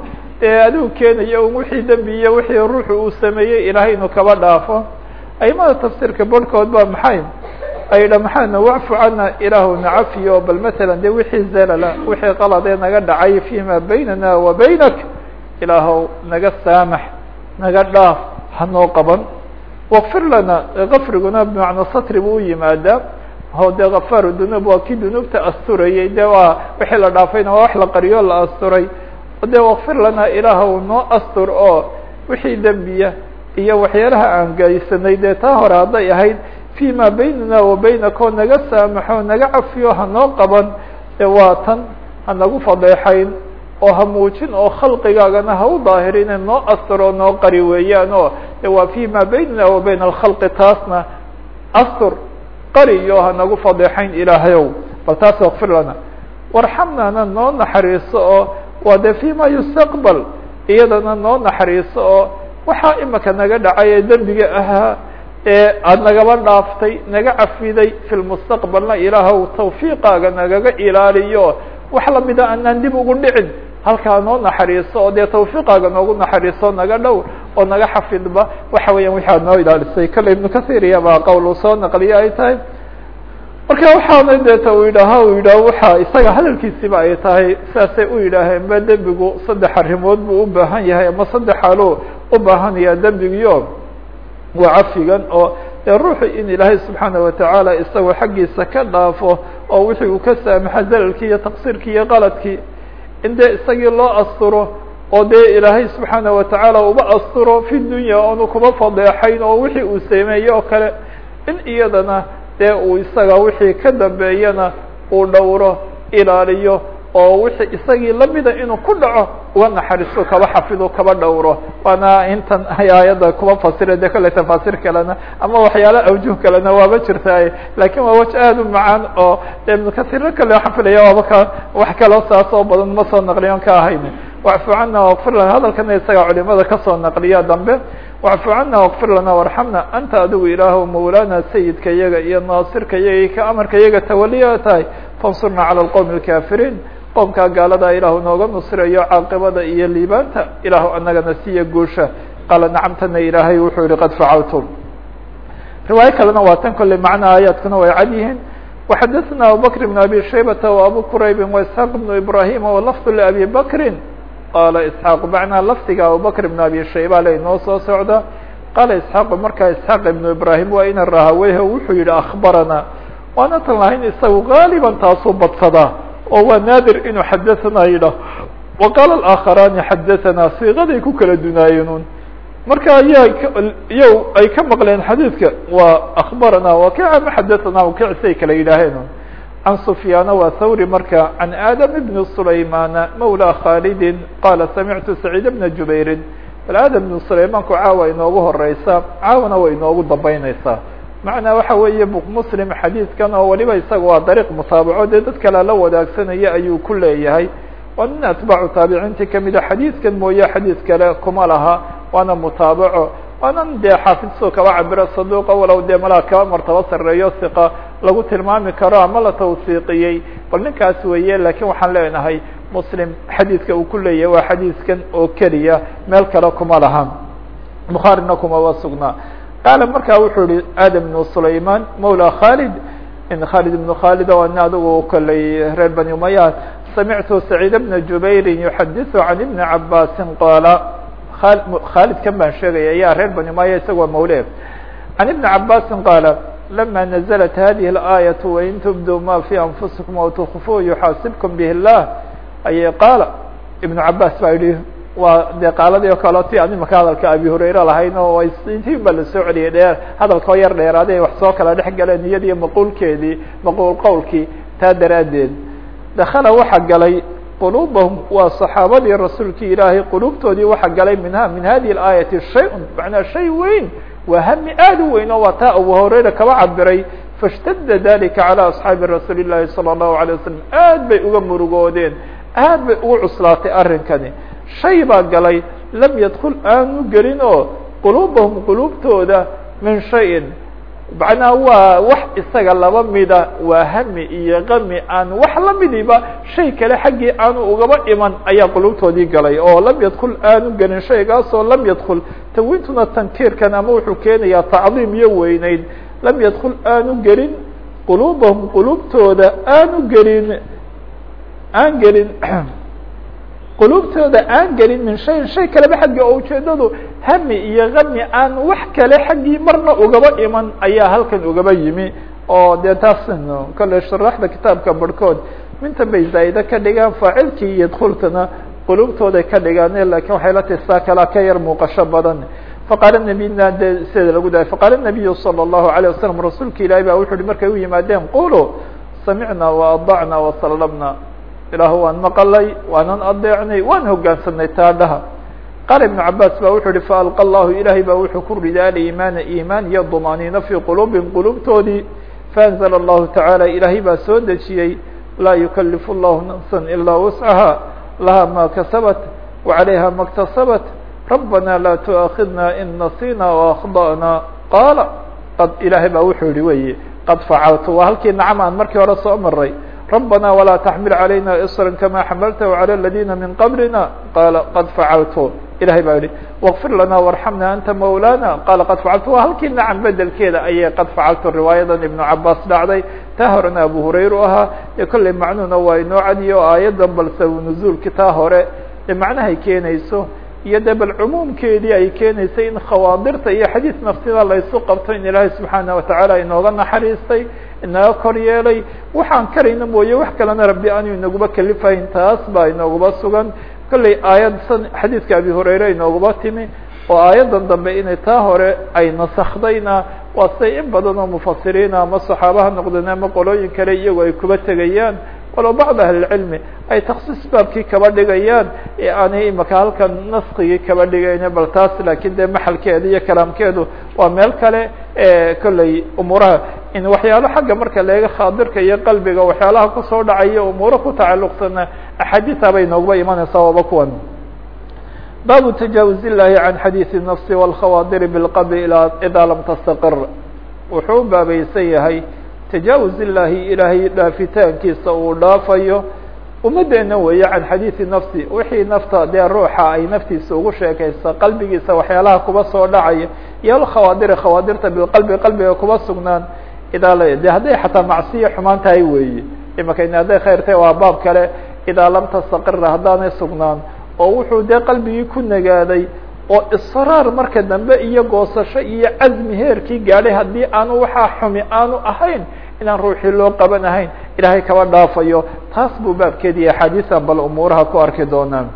Ee adigu keenayo un wixii dembi iyo wixii ruuxu uu sameeyey ilaahay inuu kaba dhaafo. Aimada tafsiirka barhkood ba maxay aydha maxaana wacfu cana ilaahu na cafiyo? Bal matalan de wixii zalala wixii qaladee naga dhacay fima baynana wa baynak ilaahow naga saamax naga dhaaf hanoo qaban. Waqfir lana kafriguna bimacnaa satri buu u yimaadaa. O dee kafaaru dunuub waa kii dunuubta asturayay de waa wixii la dhaafayna waa wax la qariyo la asturay. De waqfir lana ilaahow noo astur oo wixii dembiya iyo waxyaalaha aan geysanay dee taa hore hadday ahayd fima baynana wa baynaka oo naga saamaxo naga cafiyo hanoo qaban de waa tan hanagu fadeexayn oo ha muujin oo khalqigaagana ha u daahirine noo asturo noo qari weeyaan oo waa fima baynana wa bayna alkhalqi taasna astur qari iyo hanagu fadeexayn ilaahayow bal taas waqfir lana warxamnana noo naxariiso oo waa de fima yustaqbal iyadana noo naxariiso oo waxaa imika naga dhacay ee dembiga ahaa ee aada nagaba dhaaftay naga cafiday fi lmustaqbalna ilaahow tawfiiqaaga nagaga ilaaliyo. Wax lamida anaan dib ugu dhicin halkaa noo naxariiso oo dee tawfiiqaaga noogu naxariiso naga dhow oo naga xafidba waxa weeyaan wixi noo ilaalisay. Kale ibnu kathir iyabaa qowl uu soo naqliye ay tahay marka waxaana deeta uu yidhaaha uu yidhaah waxa isaga hadalkiisiba ay tahay saasay u yidhaaheen ba dembigu saddex arrimood buu u baahan yahay ama saddex xaaluu u baahanaya dembigiyo waa cafigan oo dee ruuxu in ilaahay subxaana watacaala isagoo xaggiisa ka dhaafo oo wixii uu ka saamaxa zalalkii iyo taqsiirkii iyo qaladkii in isagii loo asturo oo dee ilaahay subxaana watacaala uba asturo fi dunya oonu kuba fadeexayn oo wixii uu sameeye oo kale in iyadana dee uu isaga wixii ka dambeeyana uu dhowro ilaaliyo oo wixii isagii lamida inuu ku dhaco uga naxariisto kaba xafido kaba dhowro. Waana intan ay aayadda kuba fasira de kolley tafaasir kalena ama waxyaalo awjuh kalena waaba jirtaa laakiin waa waj aad u macaan oo ibnu kasiro kale xafilaya waaba ka wax kaloo saas badan ma soo naqliyon ka ahayn. Wacfu cana waqfir lana hadalkana isaga culimada ka soo naqliya dambe. Wacfu cana waqfir lana warxamna anta adigu ilaahu mawlaana sayidka yaga iyo naasirka yaga iyo ka amarka yaga tawaliya tahay fansurna cala alqowmi alkafiriin qoomkaa gaaladaa ilaahu nooga nusrayo caaqibada iyo liibaanta ilaahu anagana siiya guusha. Qaala nacamtana ilaahay wuxuu yihi qad facaltum. Riwaayo kalena waa tan kolley macnaha aayaadkuna way cad yihiin. Waxadetna abubakr bn abi shaybata wa abu quraybi wa isxaaq bnu ibrahima wa lafdu liabi bakrin qaala isxaaqu macnaa lafdiga abubakr bn abi shayba lay noo soo socda. Qaala isxaaqu markaa isxaaq ibnu ibraahim waa ina rahaweyh wuxuu yihi akhbarana. Waana tan lahayn isagu gaaliban taasuu badsadaa oo waa naadir inuu xadaثana yidhah wa qaala alaakharaani xadaثana siiqaday ku kala dunaayeenun marka ayaa iyow ay ka maqleen xadiidka waa akbarana wakic ama xadaثana wakic say kala yidhaaheen can sufyaana waa thawri marka can aadam bni sulaymana mawla khalidin qaala samictu saciid bna jubayrin bal aadam bnu sulaymanku caawa inoogu horeysa caawana way inoogu dambeyneysaa macnaa waxa weeye muslim xadiidkan oo waliba isaga waa dariiq mutaabaco dee dad kale la wadaagsanaya ayuu ku leeyahay. Waa nin atbaacu taabiciintii kamida xadiidkan mooye xadiid kale kuma laha waana mutaabaco. Waanan dee xaafidso kaba cabiro saduuqa walow dee malaa kaba martabo sareeyo siqa lagu tilmaami karo ama la tawsiiqiyey. Bal ninkaas weeye laakiin waxaan leenahay muslim xadiidka uu ku leeyahay waa xadiidkan oo keliya meel kale kuma laha. Bukhaarina kuma waa sugnaa qaala markaa wuxuu yihi aadam bnu sulayman mawla khalid in khalid ibnu khalid waa nin adigu koley reer bani umaya samictu saciid bna jubayrin yuxadiثu can ibni cabaasin qaala khalid kan baan sheegaya ya reer bani umaya isaga waa mawle can ibni cabaasin qaala lama naزlat hadihi اlآayaة wain tubduu ma fi anfusikum aw tukfuu yuxaasibkum bih اllah ayay qaala ibnu cabaas baa yihi waa dee qaaladii o kale ti ani maka hadalka abi hurayre lahayn oo intiin ba lasoo celiyay dheer hadalka oo yar dheeraaday wax soo kala dhex galeen iyadii maquulkeedii maquul qowlkii taa daraaddeed dakala waxa galay quluubahum waa saxaabadii rasuulkii ilaahay quluubtoodii waxa galay minha min hadihi اlaayati shay-un macnaa shay weyn waa hami aad u weyn oo waa taa abu hurayra kaba cabiray faاshtadda dalika calى asxaabi rasuuli الlahi salى الlahu عalيه wasalam aad bay uga murugoodeen aad bay ugu cuslaatay arrinkani shay baa galay lam yadkul aanu gelin oo quluubahum quluubtooda min shayin. Macnaa waa wax isaga laba mida waa hami iyo kami aan wax lamidiba shay kale xaggii aanu ugaba iman ayaa quluubtoodii galay. Oo lam yadkul aanu gelin shaygaasoo lam yadkul tawintuna tankiirkan ama wuxuu keenayaa tacdiim iyo weyneyd lam yadkul aanu gelin quluubahum quluubtooda aanu gelin aan gelin quluubtooda aan gelin min shayin shay kaleba xaggi oo ujeedadu hami iyo kami aan wax kale xaggii marna ugaba iman ayaa halkan ugaba yimi oo dee taas kale sharaxda kitaabka barhkood mintan bay zaa'ide ka dhigaan faacilkii yadkultana quluubtooday ka dhigaan lakin waxay la tahay saa kalaa ka yar muuqasho badan faqaala nabiyna de sida lagu dahay faqaala nabiyu salى الlahu عalيه wasalam rasuulka ilaahi ba wuxu uhi markay u yimaadeen quluu samicna waadacna wasallamna ilaahu waan maqalay waanan adeecnay waan hogaansanay taadhaha qaala ibnu cabaas ba wuxuu yihi faalqa allahu ilaahay baa wuxuu ku riday alimaana iimaan iyo dumaaniino fii quluubihim quluubtoodii faanzla allahu tacaala ilaahay baa soo dejiyey laa yukalifu llahu nafsa ilaa wuscaha laha ma kasabat wacalayha ma اktasabat rabbana laa tu'aakidna in nasina waakhda'na qaala qad ilaahay baa wuxuu yihi weye qad facaltu waa halkii nacam aan markii hore soo maray ربنا ولا تحمل علينا إصرا كما حملته على الذين من قبلنا قال قد فعلت ilahay baa yihi واغفir لنا وارحمنا أنت مولانا قال قد فعلت waa halkii نacم bedelkeeda ayay qad facaltu riwaayadan iبن cabاs dhacday taa horena abu hurayra ahaa iyo kolley macnuhuna waa inoo cadiyo aayadan balse نزuulki taa hore ee macnahay keenayso iyo de bal cumuumkeedii ay keenaysay in khawaadirta iyo xadiis naftida laysu qabto in ilaahay subحaanaه wataعala inooga naxariistay inaga kor yeelay. Waxaan karayna mooye wax kalena rabbi aanu inaguba kalifayn taas baa inooguba sugan. Kolley aayad san xadiidka abi hurayre inooguba timi oo aayaddan dambe inay taa hore ay nasakdayna waa say in badan oo mufasiriina ama saxaabaha noqdeen ama qolooyin kale iyagu ay kuba tegayaan walow bacd ahlilcilmi ay taksiis baabkii kaba dhigayaan aanay imaka halkan naskigii kaba dhigayna bal taas laakiin dee maxalkeeda iyo kalaamkeedu waa meel kale kolley umuuraha. In waxyaalo xagga marka leega khaadirka iyo qalbiga waxyaalaha ku soo dhacaya umuuro ku tacalluqsana axaadiisa bay noogba imanaysaa waaba kuwan. Baabu tajaawuz illahi can xadiidi nafsi wاlkhawaadiri bilqabri idaa lam tastaqir. Wuxuu baabaysan yahay tajaawuz illaahi ilaahay dhaafitaankiisa uu dhaafayo. Ummaddeena weeye can xadiidi nafsi wixii nafta dee ruuxa ay naftiisa ugu sheekaysa qalbigiisa waxyaalaha kuba soo dhacaya iyo alkhawaadiri khawaadirta bilqalbi qalbiga kuba sugnaan. Idaa la de hadday xataa macsiya xumaan tahay weeye. Imaka in hadday khayr tahay waa baab kale. Idaa lam tastaqira haddaanay sugnaan. Oo wuxuu dee qalbigii ku nagaaday oo israar marka dambe iyo goosasho iyo casmi heerkii gaadhay haddii aanu waxaa xumi aanu ahayn inaan ruuxii loo qaban ahayn ilaahay kaba dhaafayo taas buu baabkeediiyo axaadiisan bal umuuraha ku arki doonaan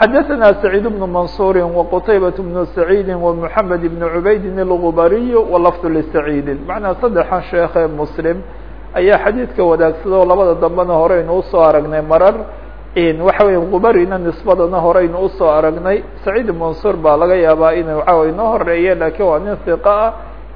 xadaثna سacيid بن maنصuuri وqtaybaة بن سacيidi ومحamed بن عubayd الغubariy وlفظ لسacيidi macnaa saddexan sheekhe mslim ayaa xadiidka wadaagsadoo labada dambena horeynu usoo aragnay marar waxa weya gubarina nisbadana horeynu usoo aragnay saciid mansuur baa laga yaabaa inuu caawa inoo horeeye lakiin waa nin hiqa ah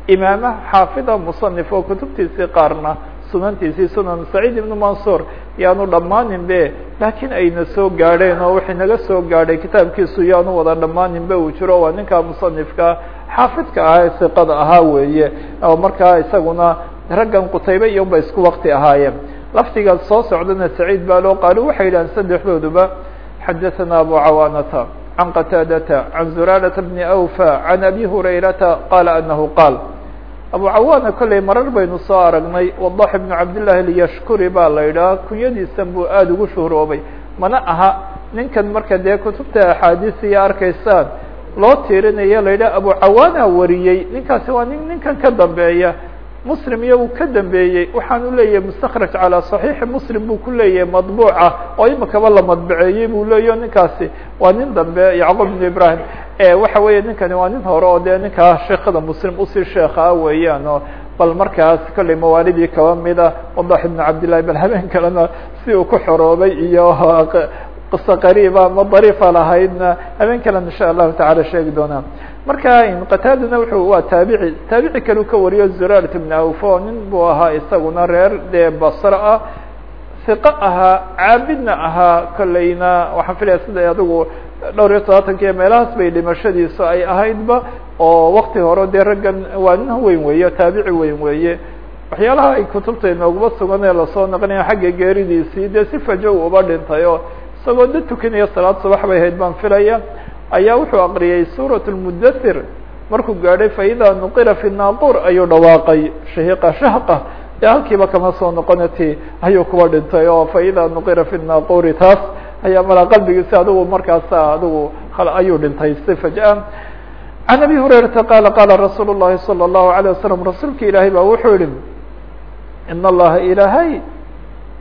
imaama xaafida musanif oo kutubtiisii qaarna sunantiisii sunan saciid ibnu mansuur yaanu dhammaanin be laakiin ayna soo gaadheen oo waxay naga soo gaadhay kitaabkiisu yaanu wada dhammaanin be uu jiro waa ninka musanifka xaafidka ah ee hiqada ahaa weeye oo markaa isaguna raggan qutaybe iyo ba isku wakti ahaayeen laftigaas soo socdana saciid baa loo qaali waxay yidhahan saddexdooduba xadaثana abu cawaanata can qataadata can zuraalata bni awfa can abi hurayrata qaala anahu qaal abu cawaana kolley marar baynu soo aragnay wadax ibnu cabdillahi lyashkuri baa la yidhaha kunyadiisan buu aada ugu shuhroobay. Mana aha ninkan marka dee kutubta axaadiisiya arkaysaan loo tiirinayo la yidhaha abu cawaana wariyey ninkaasi waa nin ninkan ka dambeeya muslim iyo uu ka dambeeyey waxaan u leeyahay mustakraj calى صaxiixi muslim buu ku leeyahay madbuuca oo imakaba la madbaceeyey buu leeyaho ninkaasi waa nin dambe yacqub ibn ibrahim waxa weeye ninkani waa nin hore oo dee ninkaa sheekada muslim u sii sheekhaa weeyaan oo bal markaas kolley mawaalidii kaba mida wadax ibn cabdillahi bal habeen kalena si uu ku xoroobay iyo qiso qariiba ma dariifa lahaydna habeen kalena insha allahu tacala sheegi doonaa. Marka qataadana wuxuu waa taabici. Taabici kale ka wariyo zurarat ibn awfo nin buu ahaa isaguna reer dee basre ah iqo ahaa caabidna ahaa kolleyna waxaan filaya sida adigu dhowr iyo toddobaatan kiyo meelahaas bay dhimashadiisu ay ahaydba oo wakti hore dee raggan waa nin weyn weeye taabici weyn weeye. Waxyaalaha ay kutubta inooguma sugan ee la soo naqinaya xagga geeridiisii dee si fajo-u uba dhintay oo isagoo dad tukanaya salaad subax bay ahayd baan filaya ayaa wuxuu aqriyay suurat lmudathir markuu gaadhay fa idaa nuqila fi naaquur ayuu dhawaaqay. Shahiiqa shahqa halkiiba kama soo noqonati ayuu kuwa dhintay oo faida nuqira fi naaquri taas ayaa malaa qalbigiisi adigu markaasa adigu ayuu dhintay si faja can abi hurayrata qala qala rasuul الlahi salى الlahu عalيه wasalam rasuulka ilaahay baa wuxuu yihi in allaha ilaahay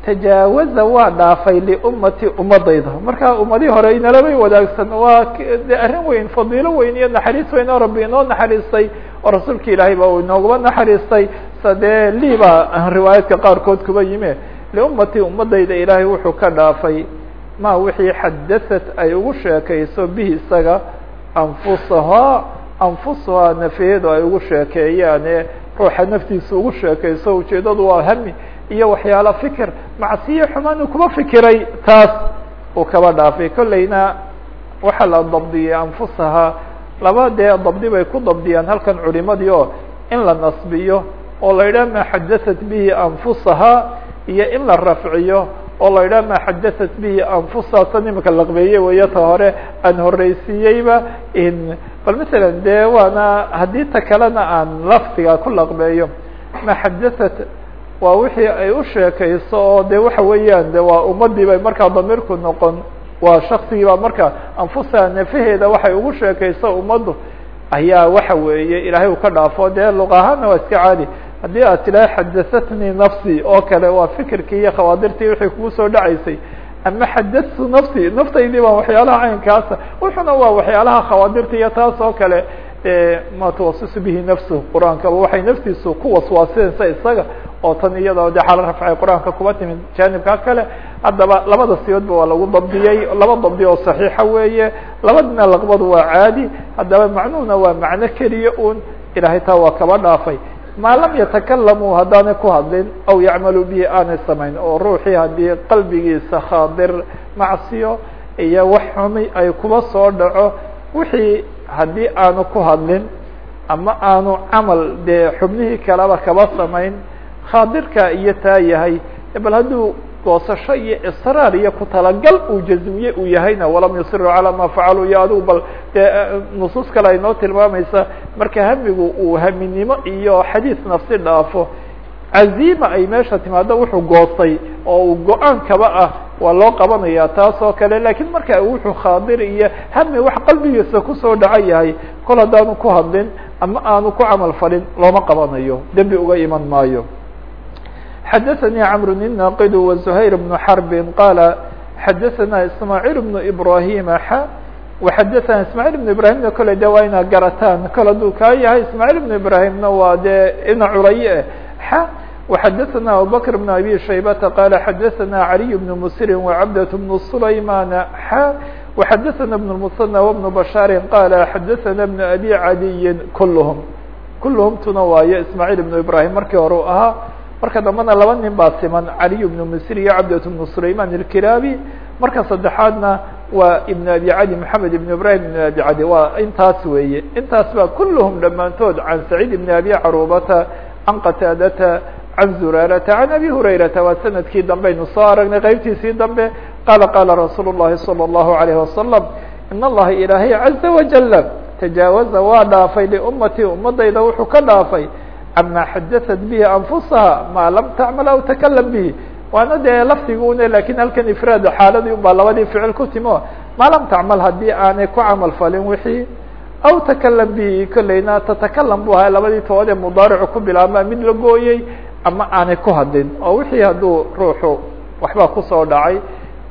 tajaawaza waa dhaafay liummati ummadayda marka ummadii hore inalabay wadaagsan waa de arrin weyn fadiilo weyn iyo naxariis weyn oo rabbi inoo naxariistay oo rasuulka ilaahay ba uu inoogaba naxariistay sa dee liba riwaayaadka qaarkood kuba yime liummati ummadayda ilaahay wuxuu ka dhaafay ma wixii xadaثat ay ugu sheekayso bihi isaga anfusahaa anfusahaa nafeedu ay ugu sheekeeyaane ruuxa naftiisa ugu sheekayso ujeedadu waa hami iyo waxyaalo fikir macsiye xumaan uu kuba fikiray taas uu kaba dhaafay. Kolleyna waxaa la dabdiyey anfusahaa laba dee dabdi bay ku dabdiyaan halkan culimadii oo in la nasbiyo oo la yidhaha ma xadaثat bihi anfusahaa iyo in la rafciyo oo la yidhaha ma xadaثat bihi anfusaha san imika laqbeeye weeye ta hore aan horeysiiyeyba bal maala dee waana haddii ta kalena aan lafdiga ku laqbeeyo ma xadaثat waa wixii ay u sheekayso oo de waxa weeyaan de waa ummadii bay markaa damirku noqon waa shaksigii baa marka anfusaha nafaheeda waxay ugu sheekayso ummaddu ayaa waxa weeye ilaahay uu ka dhaafo dee luq ahaana waa iska caadi haddii aad tilaha xadahatnii nafsi oo kale waa fikirkii iyo khawaadirtii wixii kugu soo dhacaysay. Ama xadatu nafsi naftaydii baa waxyaalaha caynkaasa wuxuna waa waxyaalaha khawaadirta iyo taas oo kale ma tuwasisu bihi nafsuh qur'aanka waxay naftiisu ku waswaasinaysa isaga oo tan iyadoo de xala rafcay qur'aanka kuba timid janibka kale haddaba labada siyoodba waa lagu dabdiyey laba dabdi oo saxiixa weeye labadina laqbadu waa caadi. Haddaba macnuhuna waa macno keliya un ilahay taa waa kaba dhaafay maa lam yatakalamuu haddaanay ku hadlin aw yacmaluu bihi aanay samayn oo ruuxii haddii qalbigiisa khaadir macsiyo iyo wax xumi ay kuba soo dhaco wixii haddii aanu ku hadlin ama aanu camal dee xubnihii kaleba kaba samayn khaadirka iyo taa yahay bal hadduu goosasho iyo israar iyo ku talagal uu jazmiye uu yahayna walam yusiruu calaa ma facaluu iyo adigu bal dee nusuus kale ay noo tilmaamaysa marka hamigu uu haminimo iyo xadiis nafsi dhaafo caziima ay meesha timaado wuxuu goostay oo uu go'aan kaba ah waa loo qabanaya taas oo kale lakiin marka wuxuu khaadir iyo hami wax qalbigiisa ku soo dhaco yahay kol haddaanu ku hadlin ama aanu ku camal falin looma qabanayo dembi uga iman maayo xadaثnي cمر الناqd وزhayر بن حرب qال xadaثna ismاعيل بن إبراهيم x وxadaثna ismاعيل بن ibrahimna kole de waa ina garataan kol haduu kaa yahay ismاعيل بن ibrahimna waa dee ina curaye x وxadaثna abubكر بن أbي شhaybةa qال xadaثna عalي بن msr وcبدة بن سlayman x وxadaثna بن المثنى وبن بشhاr qال xadaثna بن أbي عadي kulhm kulhmtuna waaye ismاعيل بن ibrahim markii hore u ahaa marka dambena laba nin baa siman caliy bnu misr iyo cabdat bnu sulayman ilkiraabi marka saddexaadna waa ibn abi cadi maxamed ibn ibrahim ibn abi cadi waa intaas weeye intaas baa kulluhum dhammaantood can saciid ibn abi carubata can qataadata can zuraarata can abi hurayrata waa sanadkii dambaynu soo aragnay qeybtiisii dambe qaala qaala rasuul الlahi salى الlahu عalayه wasalam in allaha ilaahay caza wajala tajaawaza waa dhaafay liummatii ummadayda wuxuu ka dhaafay ama xadaثat bihi anfusaha maa lam tacmal aw takalam bihi. Waana dee lafdiguna laakiin halkan ifraad xaaladii un labadii ficil ku timo. Maa lam tacmal haddii aanay ku camal falin wixii. Aw takalam bihi kolleyna tatakalam bu ahay labadii tood ee mudaaricu ku bilaabma mid la gooyey ama aanay ku hadlin oo wixii hadduu ruuxu waxbaa ku soo dhacay.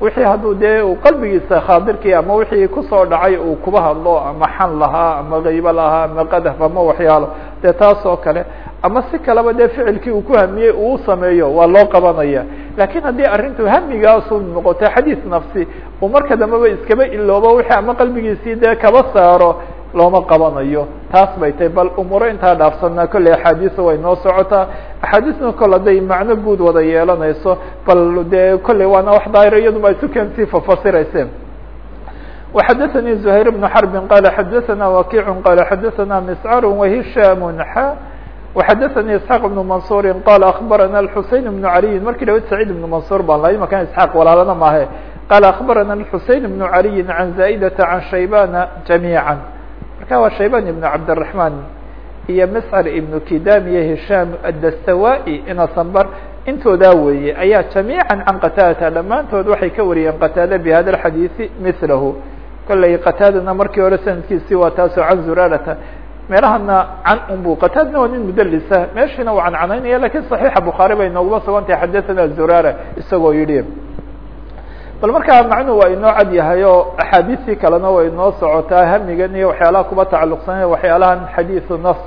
Wixii hadduu dee uu qalbigiisa khaadirkii ama wixii ku soo dhacay uu kuba hadlo ama xan lahaa ama kaybo lahaa ama qadaf ama waxyaalo. Dee taas oo kale ama si kaleba dee ficilkii uu ku hamiyey uu sameeyo waa loo qabanaya lakin haddii arrintu hamigaasu noqoto xadiis nafsi uu marka dambeba iskaba iloobo wixii ama qalbigiisii dee kaba saaro looma qabanayo taas bay tahay bal umuuro intaa dhaafsanaa kolley axaadiisa way noo socotaa axaadiisna kol hadday macno guud wada yeelanayso bal dee kolley waana wax daahir iyaduma isu kensii fafasirayseen وxadaثnي زhayر بن حرب qال xadaثna وakiع qال xadaثna مسcr وهisham x وxadaثnي اسحاq بن منصور qال أخbarana الحuseين بن عaliي markii dhawad سعيد بن منصور baan la imakan اسحاq walaalana maahe qال أخbarana الحuseين بن عaliي عن زائدة عن شhaybاna جamيعا marka waa shayban iبن cabdالرحمن iyo mscr iبن kidam iyo هisham الdstawai inasanbar intoodaa weeye ayaa جamيعا can qatاdata dhammaantood waxay ka wariyeen qataada bhada الxadيiثi mثlahu kolley qataadana markii hore sanadkiisii waa taasoo can zurarata meelahana can unbu qataadna waa nin mudalisa meeshiina waa cancanaynaya lakin صaxiixa bukhaari bay nooguma sugan tahay xadaثana zurara isagoo yidhi bal markaa macnuhu waa inoo cad yahay oo axaadiistii kalena way inoo socotaa hamigan iyo waxyaalaha kuba tacalluqsanaya waxyaalahan xadiiثu nafs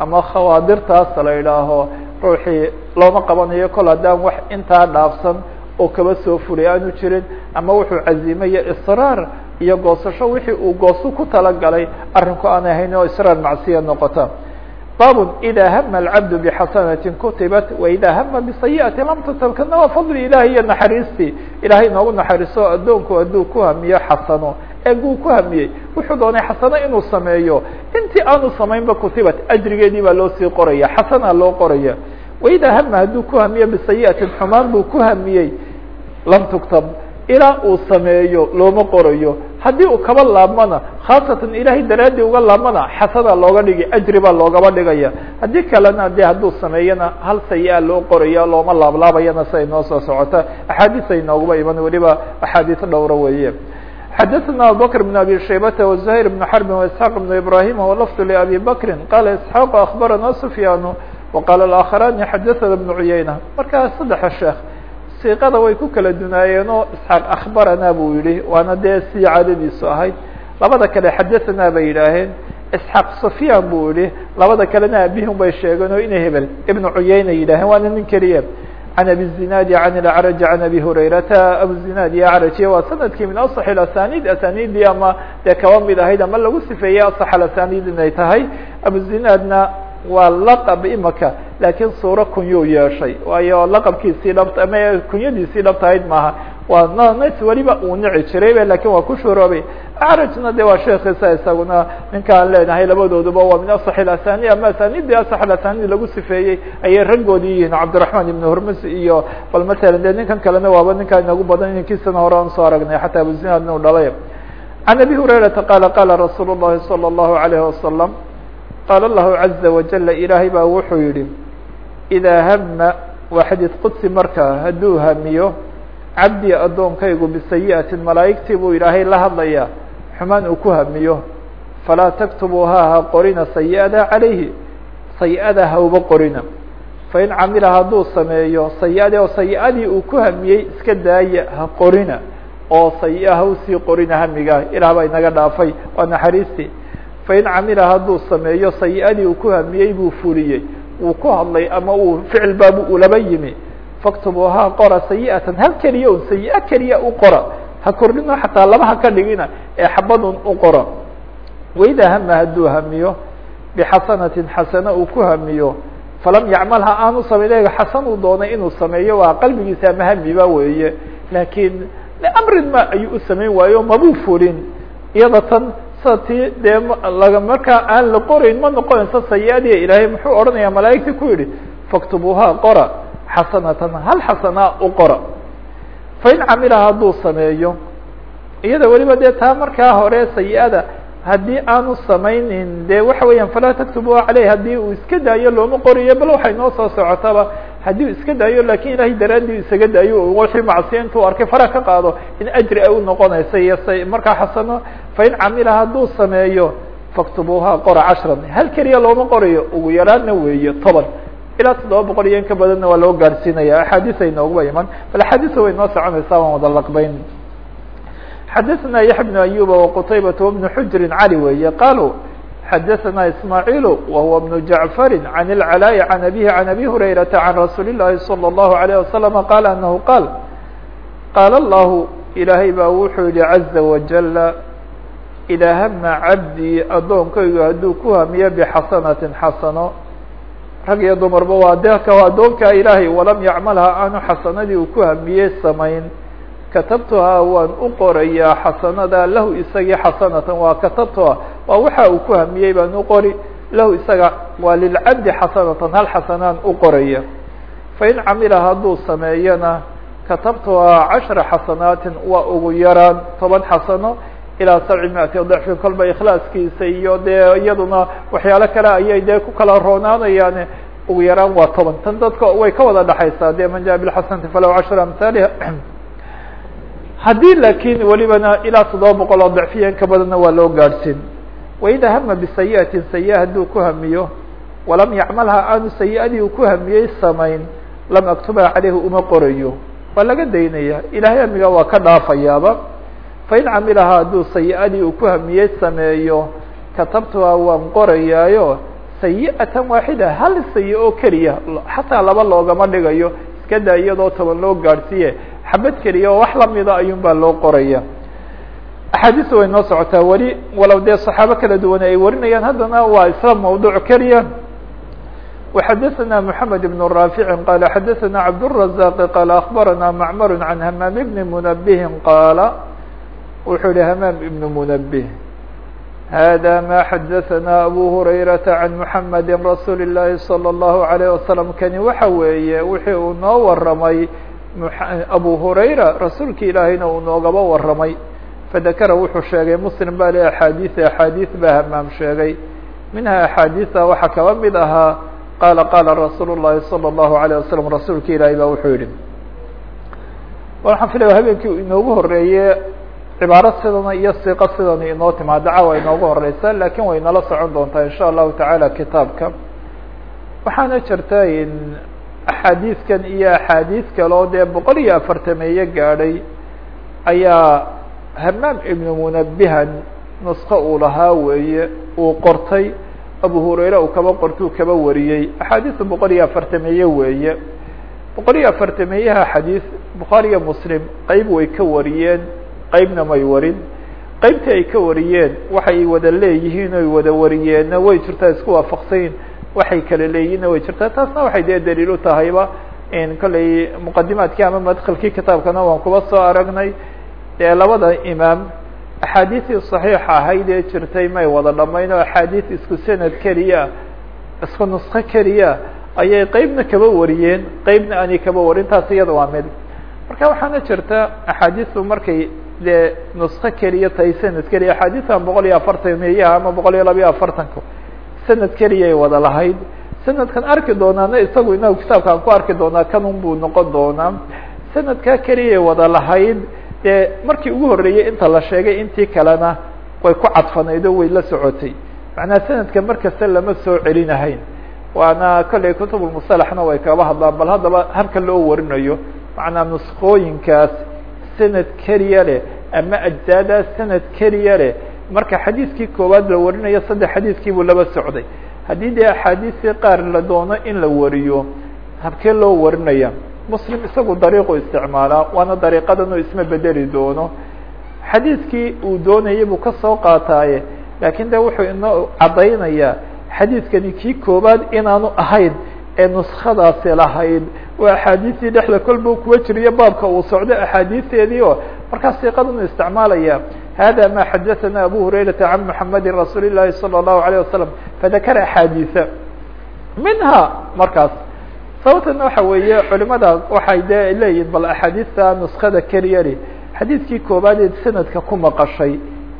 ama khawaadirtaas la idhaaho ruuxii looma qabanayo kol haddaan wax intaa dhaafsan oo kaba soo fulay aanu jirin ama wuxuu cazimayo israar iyo goosasho wixii uu goosu ku talagalay arinku aan ahayn oo israar macsiya noqota. Babun idaa hama alcabdu bixasanatin kutibat waidaa hama bisayi'ati lam tutabkana waa fadli ilahi iyo naxariistii ilaahay inoogu naxariiso addoonku hadduu ku hamiyo xasano. Eeguu ku hamiyey. Wuxuu doonay xasano inuu sameeyo. Intii aanu samaynba kutibat ajrigeedii baa loo sii qoraya xasana loo qoraya. Waidaa hama hadduu ku hamiyo bisayi'atin xumaan buu ku hamiyey. Lam tuktab ilaa uu sameeyo looma qorayo haddii uu kaba laabmana khaasatan ilahay daraadii uga laabmana xasana looga dhigi ajri baa loogaba dhigaya haddii kalena de hadduu sameeyana hal sayi-a loo qoraya looma laablaabayana siay noo soo socota axaadiis ay nooguba iman weliba axaadiis dhowra weeye xadaثna abubakr بn abi shaybata وزhayr بn xrb واسحاq بn ibrahim wlfd لabi bakri qala isحاaq aخbarana sufyaan وqala الآkخrani xadaثna بn cuyayna markaa saddexa sheekh siiqada way ku kala dunaayeen oo isxaaq akhbarana buu yihi waana dee sii caadadiisu ahayd. Labada kale xadaثana bay yidhaaheen isxaaq sufyaan buu yihi labada kalena aabihim bay sheegeen oo ina hebel. Ibnu cuyayna yidhaaheen waana nin keliya. Can abi zinaadi can ilacraj can abi hurayrata abu zinaad iyo acrajiya waa sannadkii min asax asanid asanidii ama dee kaba mid ahayd ama lagu sifeeyey asax asanid inay tahay. Abu zinaadna waa laqab imaka laakiin suuro kunyuu yeeshay waayo laqabkiisii dhabt ama kunyadiisii dhabtahayd maaha waa ns weliba uu nici jiraybe lakin waa ku shuroobay acrajna de waa sheekiisa isaguna ninkaan leenahay labadooduba waa min asax asanid ama asanidii asax asanid lagu sifeeyey ayay raggoodii yihiin cabdiraحman ibn hurmus iyo bal matala de ninkan kalena waaba ninkaa inagu badan ninkiisana hore aan soo aragnay xataa abuzinaad inu dhalay can abi hurayrata qala qala rasuul الlahi salى الlahu عalayه wasalam qaala allahu caza wajala ilaahay baa wuxuu yihi idaa hama waa xadiid qudsi markaa hadduu hamiyo cabdi addoonkaygu bisayi'atin malaa'igtii buu ilaahay la hadlayaa xumaan uu ku hamiyo falaa taktubuuhaa ha qorina sayi'ada calayhi sayi-ada ha uba qorina fain camila hadduu sameeyo sayi-adii oo sayi-adii uu ku hamiyey iska daaya ha qorina oo sayi-a ha u sii qorina hamiga ilaah baa inaga dhaafay waa naxariistii fain camila hadduu sameeyo sayi-adii uu ku hamiyey buu fuliyey wuu ku hadlay ama uu ficil baabu ulaba yimi. Faktubuuhaa qora sayi'atan hal keliya un sayi-a keliya u qora. Ha kordhino xataa laba ha ka dhigina ee xabadun u qora. Waidaa hama hadduu hamiyo bixasanatin xasano uu ku hamiyo. Falam yacmalha aanu samayn xasan uu doonay inuu sameeyo waa qalbigiisa ama hamiba weeye. Laakiin amrin ma ayuu u samayn waayo mabuu fulin. Iyada tan sida ti dee laga markaa aan la qorayn ma noqonayso sayi-adii ilaahay muxuu odhanaya malaa'igtii ku yidhi faktubuuhaa qora xasanatan hal xasanaa u qora. Fain camila hadduu sameeyo iyada weliba dee taa markaa hore sayi-ada haddii aanu samaynin de waxa weeyaan falaa taktubuha caleyh haddii uu iska daayo looma qoriyo bal waxay noo soo socotaba. Haddii uu iska daayo laakiin ilahay daraadii isaga daayo wixii macsiya intuu arkay fara ka qaado in ajri ay unoqonaysa iyo s markaa xasano fain camila hadduu sameeyo faktubuuha qora cashran. Hal keliya looma qorayo ugu yaraadna weeye toban. Ilaa toddoba boqol iyo in ka badanna waa loo gaadhsiinaya axaadiis ay nooguba iman bal axaadiisa way noo soconaysaa waan wada laqbayn xadaثna yaحya بن أyuba وqtaybaة وبن xujri cali weeye qaluu xadaثna ismaaعiil wahuwa بن jaعfari عan الclاء عan abيه عan abi hurayraةa عan rasuuli الlahi slى الlahu عalيه waslم qal anahu qaal qaal اllahu ilaahay baa wuxuu yihi عaزa wajala إdaa hama cabdii addoonkaygu hadduu ku hamiyo bxasanaةi xasano rag iyo dumarba waa deeka addoonka ilaahay walam yacmalha aanu xasanadii uu ku hamiyey samayn katabtuhaa waan u qorayaa xasanada lahu isagii xasanatan waa katabtuha waa waxa uu ku hamiyey baan u qori lahu isaga waa lilcabdi xasanatan hal xasanaan u qoraya. Fain camila hadduu sameeyana katabtuhaa cashra xasanaatin waa ugu yaraan toban xasano ilaa sabci miati dicfin kolba ikhlaaskiisa iyo dee iyaduna waxyaalo kale ayay dee ku kala roonaanayaan ugu yaraan waa toban. Tan dadka way ka wada dhexaysaa de man jaa bilxasanati falahu cashra amhaaliha haddii laakiin welibana ilaa toddoba boqol oo ka badanna waa loo gaadhsiin. Waida hama bisayi'atin sayi-a hadduu ku hamiyo walam yacmalha aanu sayi-adii uu ku hamiyey samayn. Lam aktubha caleyhi uma qorayo. Waa laga daynaya. Ilahay hamiga waa ka dhaafayaaba. Fain camilaha hadduu sayi-adii uu ku hamiyey sameeyo. Katabtuha waan qorayaayo. Sayi'atan waaxida hal sayi oo keliya xataa laba loogama dhigayo iska daa iyadoo toban loo gaadhsiiye xabad keliya oo wax lamida ayuun baa loo qoraya axaadiista way noo socotaa weli walow dee صaxaabo kala duwan ay warinayaan haddana waa isla mawduuc keliya وxadaثna mحamed بن رافع qال xadaثna cabdالرaزاq qال أخbarana mcmr عan hmam بn mنbه qاala wuxuu yihi hmam بn mنbه hda ma xadaثna abu هurayraةa عan mحamedi rasuuli الlahi صلى الlaهu عalيه وasلم kani waxa weeye wixii uu noo waramay abu hurayra rasuulka ilaahayna uu noogaba waramay fadakara wuxuu sheegay muslim baa le axaadiث axaadiث baa hamaam sheegay minha axaadiثa waxaa kaba mid ahaa qaala qaala rasuul الlahi salى الlahu عalيه waslم rasuulka ilaahay baa wuxuu yihi waxaan filaya habeenkii inoogu horeeye cibaaro sidana iyo siqo sidana inoo timaado cawa inoogu horeysa lakin way nala socon doontaa in sha allahu taعala kitaabka waxaana jirta axaadiiskan iyo axaadiis kale oo dee boqol iyo afartameeye gaadhay ayaa hamaam ibnu munabihan nusko uu lahaa weeye uu qortay abu hurayre uu kaba qortuu kaba wariyey. Axaadiisu boqol iyo afartameeye weeye. Boqol iyo afartameeyaha xadiis bukhaariyo muslim qeyb way ka wariyeen qeybna may warin. Qeybtii ay ka wariyeen waxay wada leeyihiin oy wada wariyeenna way jirtaa isku waafaqsanyin waxay kala leeyihinna way jirtaa. Taasna waxay dee daliil u tahayba kolley muqadimaadkii ama madkalkii kitaabkana waan kuba soo aragnay. Dee labada imaam axaadiistii صaxiixa ahayd ee jirtay may wada dhamayn oo axaadiis isku sanad keliya isku nusko keliya ayay qeybna kaba wariyeen qeybna aanay kaba warin. Taas iyada waa mid. Marka waxaana jirta axaadiistu markay dee nusko keliya tahay sanad keliya. Axaadiistan boqol iyo afartan meeyaha ama boqol iyo laba iyo afartanka sanad keliyay wada lahayd. Sanadkan arki doonaana isagu inagu kitaabkaan ku arki doonaa kanun buu noqon doonaa sanadkaa keliyay wada lahayd. Dee markii ugu horreeyey inta la sheegay intii kalena way ku cadfanaydo way la socotay. Macnaha sanadka markasta lama soo celinahayn. Waana kolley kutubulmusalaxna way kaba hadlaan bal haddaba habka loo warinayo macnaa nuskooyinkaas sanad keliya leh ama ajzaadaa sanad keliya leh marka xadiiskii koowaad la warinayo saddex xadiiskii buu laba socday. Haddii dee axaadiistii qaar la doono in la wariyo habkee loo warinaya muslim isagu dariiqu isticmaalaa waana dariiqadan uu isma bedeli doono. Xadiiskii uu doonayay buu ka soo qaataaye laakiin de wuxuu inoo caddaynayaa xadiiskani kii koowaad inaanu ahayn ee nuskadaasi lahayd waa axaadiistii dhexda kolba kuwa jiriyo baabka uu socdo axaadiisteedii oo markaas siiqadan isticmaalaya hada ma xadaثana abu hurayrata can mحamedi rasuuli الlahi salى الlahu عalيه wasalam fadakara axaadiisa minha markaas sababtana waxa weeye culimada waxay de leeyihin bal axaadiista nuskada keliyali xadiidkii koobaadee sanadka ku maqashay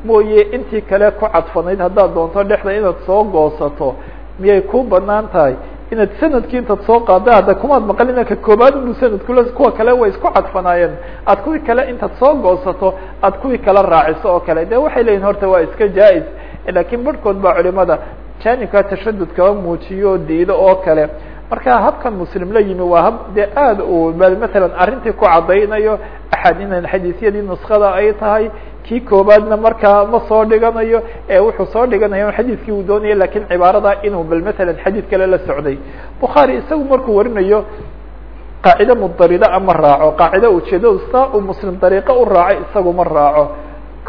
mooye intii kale ku cadfanayd haddaad doonto dhexda inaad soo goosato miyay ku banaan tahay Inaad sannadkii intaad soo qaada hadda kumaad maqal inaka koobaad inu sanadkula kuwa kale way isku cadfanaayeen aad kuwii kale intaad soo goosato aad kuwii kala raaciso oo kale. De waxay leeyihiin horta waa iska jaa-is lakiin barhkood baa culimada janibka tashadud kaba muujiyo diido oo kale. Marka habkan muslim la yimi waa hab dee aad uu matalan arrintii ku caddaynayo axad inan xadiisyadii nuskada ay tahay kii koobaadna markaa ma soo dhiganayo ee wuxuu soo dhiganaya xadiiskii uu doonaya laakiin cibaarada inuu bal matalan xadiid kale la socday. Bukhaari isagu markuu warinayo qaacide mudarida ama raaco qaacida ujeedadu saa uu muslim dariiqo u raacay isagu ma raaco.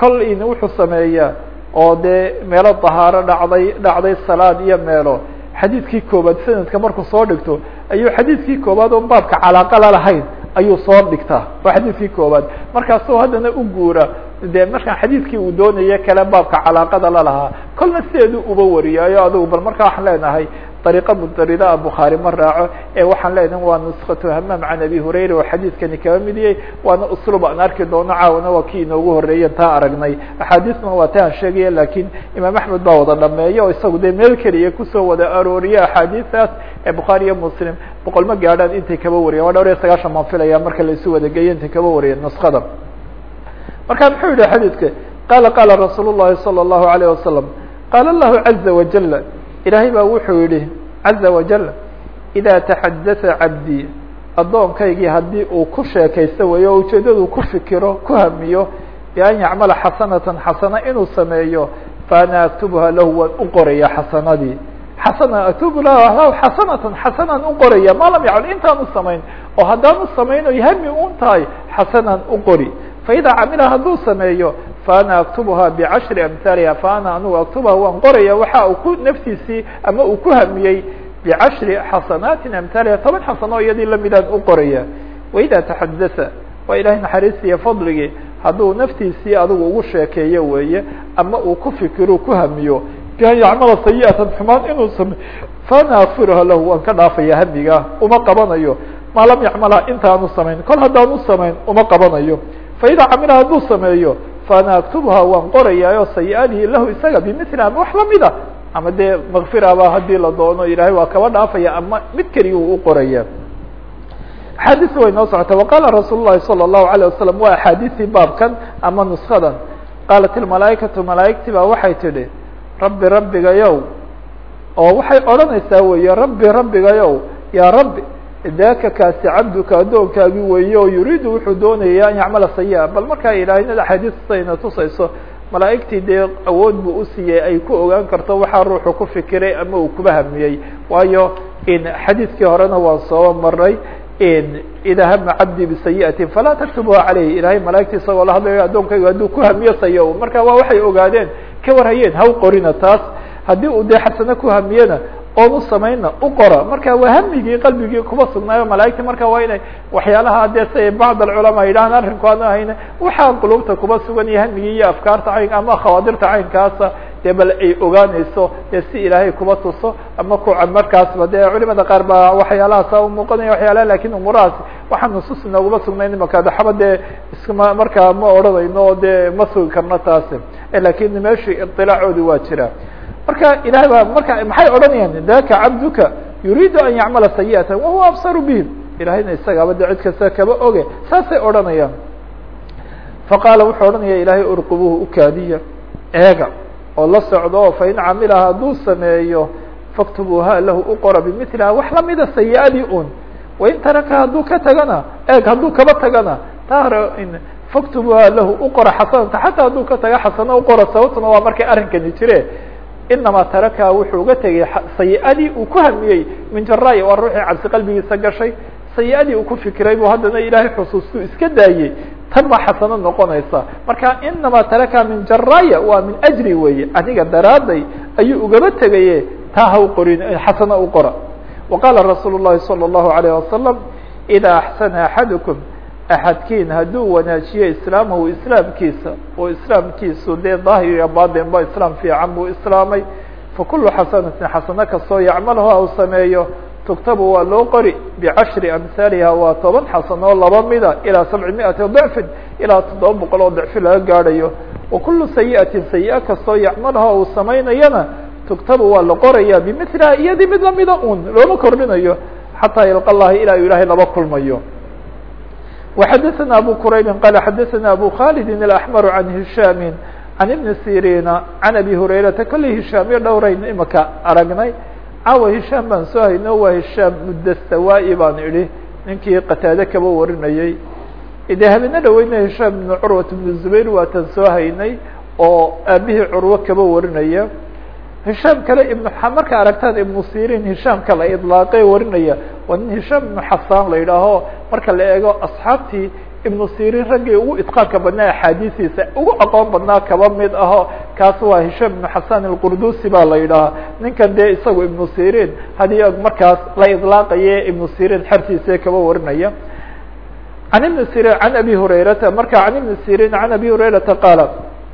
Kol in wuxuu sameeyaa oo dee meelo dahaaro dhacday dhacday salaad iyo meelo. Xadiidkii koobaad sanadka markuu soo dhigto ayuu xadiidkii koobaad oo baabka calaaqa la lahayn ayuu soo dhigtaa. Waa xadiidkii koobaad. Markaasuu haddana u guura de markaan xadiidkii uu doonayo kale baabka calaaqada la lahaa kolna sideedu uba wariyaayo adigu bal markaa waxaan leenahay dariiqa mudarida bukhaari ma raaco ee waxaan leenahay waa nuskatu hamaam can abi hurayra oo xadiidkani kaba midiyey waana uslub aan arki doono caawana waa kii inoogu horeeyen taa aragnay. Axaadiisna waa ta aan sheegaya laakiin imaam axmed baa wada dhameeya oo isagu dee meel keliya ku soo wada arooriye axaadiistaas ee bukhaari iyo muslim. Boqol ma gaadhaan intay kaba wariyen waa dhowr iyo sagaashan baan filaya marka laisu wadageeyo intay kaba wariyeen nuskada marka muxuu yihi xadiidka qala qala rasuul الlahi salى الlahu عalيه wasalam qaala الlahu عaزa wajal ilaahay baa wuxuu yihi caza wajal إida taxadaثa cabdii addoonkaygii haddii uu ku sheekaysto weeyo o ujeedadu ku fikiro ku hamiyo bian yacmala xasanatan xasana inuu sameeyo faana aktubha lahu waan u qoraya xasanadii xasana aktubu lahu xasanatan xasanaan u qoraya ma lam yacmal intaan u samayn oo haddaan u samayn oy hami un tahay xasanaan u qori faida camila hadduu sameeyo faana aktubha bcashri amhaaliha faana anugu aktubha waan qoraya waxa uu ku naftiisii ama uu ku hamiyey bcashri xasanaatin amhaaliha toban xasano iyadii lamidaan u qoraya waida taxadasa waa ilahay naxariistiiyo fadligii hadduu naftiisii adigu ugu sheekeeyo weeye ama uu ku fikiro ku hamiyo bian yacmala sayi'atan xumaan inuu sameyo faana lahu waan ka dhaafaya hamiga uma qabanayo maa lam yacmalha intaanu samayn kol haddaanu samayn uma qabanayo faida camila hadduu sameeyo faana aktubha waan qorayaayo sayi-adihi lahu isaga bimili ama wax lamida ama dee makfiraba haddii la doono ilahay waa kaba dhaafaya ama mid keliya uu u qoraya axaadiis way noo socota waqala rasuul الlahi salى الlahu عalيه wasalam waa axaadiistii baabkan ama nuskadan qaalat ilmalaaikatu malaaigtii baa waxay tidhi rabbi rabbigayow oo waxay odhanaysaa weeye rabbi rabbigayow yaa rabbi daka kaasi cabduka addoonkaagi weeye oo yuriidu wuxuu doonaya an yacmala sayi-a bal markaa ilaahayna axaadiistayna tusayso malaa'igtii dee awood buu usiiyey ay ku ogaan karto waxaa ruuxu ku fikiray ama uu kuba hamiyey waayo xadiidkii horena waan soo maray ida hama cabdii bisayi'ati falaa taktubuha caleyh ilahay malaigta isagoo la hadlayo addoonkaygu hadduu ku hamiyo saya marka waa waxay ogaadeen ka warhayeen haw qorina taas haddii uu dee xasano ku hamiyena oon u samayna u qora marka waa hamigii qalbigii kuba sugnaayo malaigta marka waa inay waxyaalaha dee say bacd alculamaa yidhahan arrinku aan ahayna waxaa qulubta kuba sugan iyo hamigii iyo afkaarta cayn ama khawaadirta caynkaasa dee bal ay ogaanayso dee si ilaahay kuba tuso ama ku markaasba dee culimada qaar baa waxyaalahaasa umuuqanaya waxyaalaha laakiin umuurahaas waxaa nusuus inooguma sugnayn imaka daxaba dee iskama markaa ma odhanayno dee ma sugi karno taasi. Lakin meeshii iطilaacoodi waa jira marka ilahay baa marka maxay odhanayaan? Daka cabduka yuriidu an yacmala sayi'ata wahuwa absaru bihim ilahayna isagaaba de cid kasta kaba oge. Saasay odhanayaan. Faqaala wuxuu odhanaya ilahay urqubuhu ukaadiya eega oo la socdo fain camilaha hadduu sameeyo faktubuuha lahu uqora bimiliha wax lamida sayi-adii un wain taraka hadduu ka tagana eeg hadduu kaba tagana taa hore faktubuuha lahu uqora xasanata xataa hadduu ka taga xasano uqora sababtuna waa markay arrinkani jire inamaa tarakaha wuxuu uga tegay sayi-adii uu ku hamiyey min jaraaya waa ruuxii cabsi qalbigiisa gashay sayi-adii uu ku fikiray buu haddana ilaahay xusuustuu iska daayey tan baa xasano noqonaysa marka inamaa tarakaha min jaraaya waa min ajri weeye aniga daraaday ayuu ugaba tegaye taa ha u qorin xasano u qora wa qaala rasuul llahi salى الlahu alayه wasalam idaa axsana axadukum axadkiin hadduu wanaajiyo islaamahu islaamkiisa oo islaamkiisu dee daahir iyo batin ba islaam fiican buu islaamay fakulu xasanatin xasano kastoo yacmalha u sameeyo tugtabu waa loo qori bicashri amhaaliha waa toban xasanoo laba mida ilaa sabci dicfin ilaa toddoba boqol oo dicfi laga gaadhayo wa kulu sayi'atin sayi-a kastoo yacmalha uu samaynayana tugtabu waa la qoraya bimiliha iyadii mid lamida un looma kordhinayo xataa yalqa llahi ilaa uu ilaahay laba kulmayo وxadثna abu qrayb qال xadثna abu khالد الأحmر عan هiشhاm عan iبن sيrيn عan abi هurayrata kolley hishaamyo dhowrayn imaka aragnay caawa hishaam baan soo hayno waa hishaam mudastawaa-i baan idhi ninkii qataade kaba warinayey de habeena dhaweyna hishaam بن curwaة بن زubayr waatan soo haynay oo aabihii curwo kaba warinaya hishaam kale ibn marka aragtaan ibnu sirin hishaamka la idlaaqe warinaya waa nin hishaam ibnu xasaan la yidhaaho marka la eego asxaabtii ibnu sirin raggii ugu idqaanka badnaa axaadiisiisa ugu aqoon badnaa kaba mid aho kaas waa hishaam ibnu xasan alqurdusi baa la yidhahaa ninkan dee isagu ibnu sirin haddii markaas la idlaaqaye ibnu sirin xertiisa kaba warinaya. An ibni sirin an abi hurayrata marka an ibni sirin an abi hurayrata qaala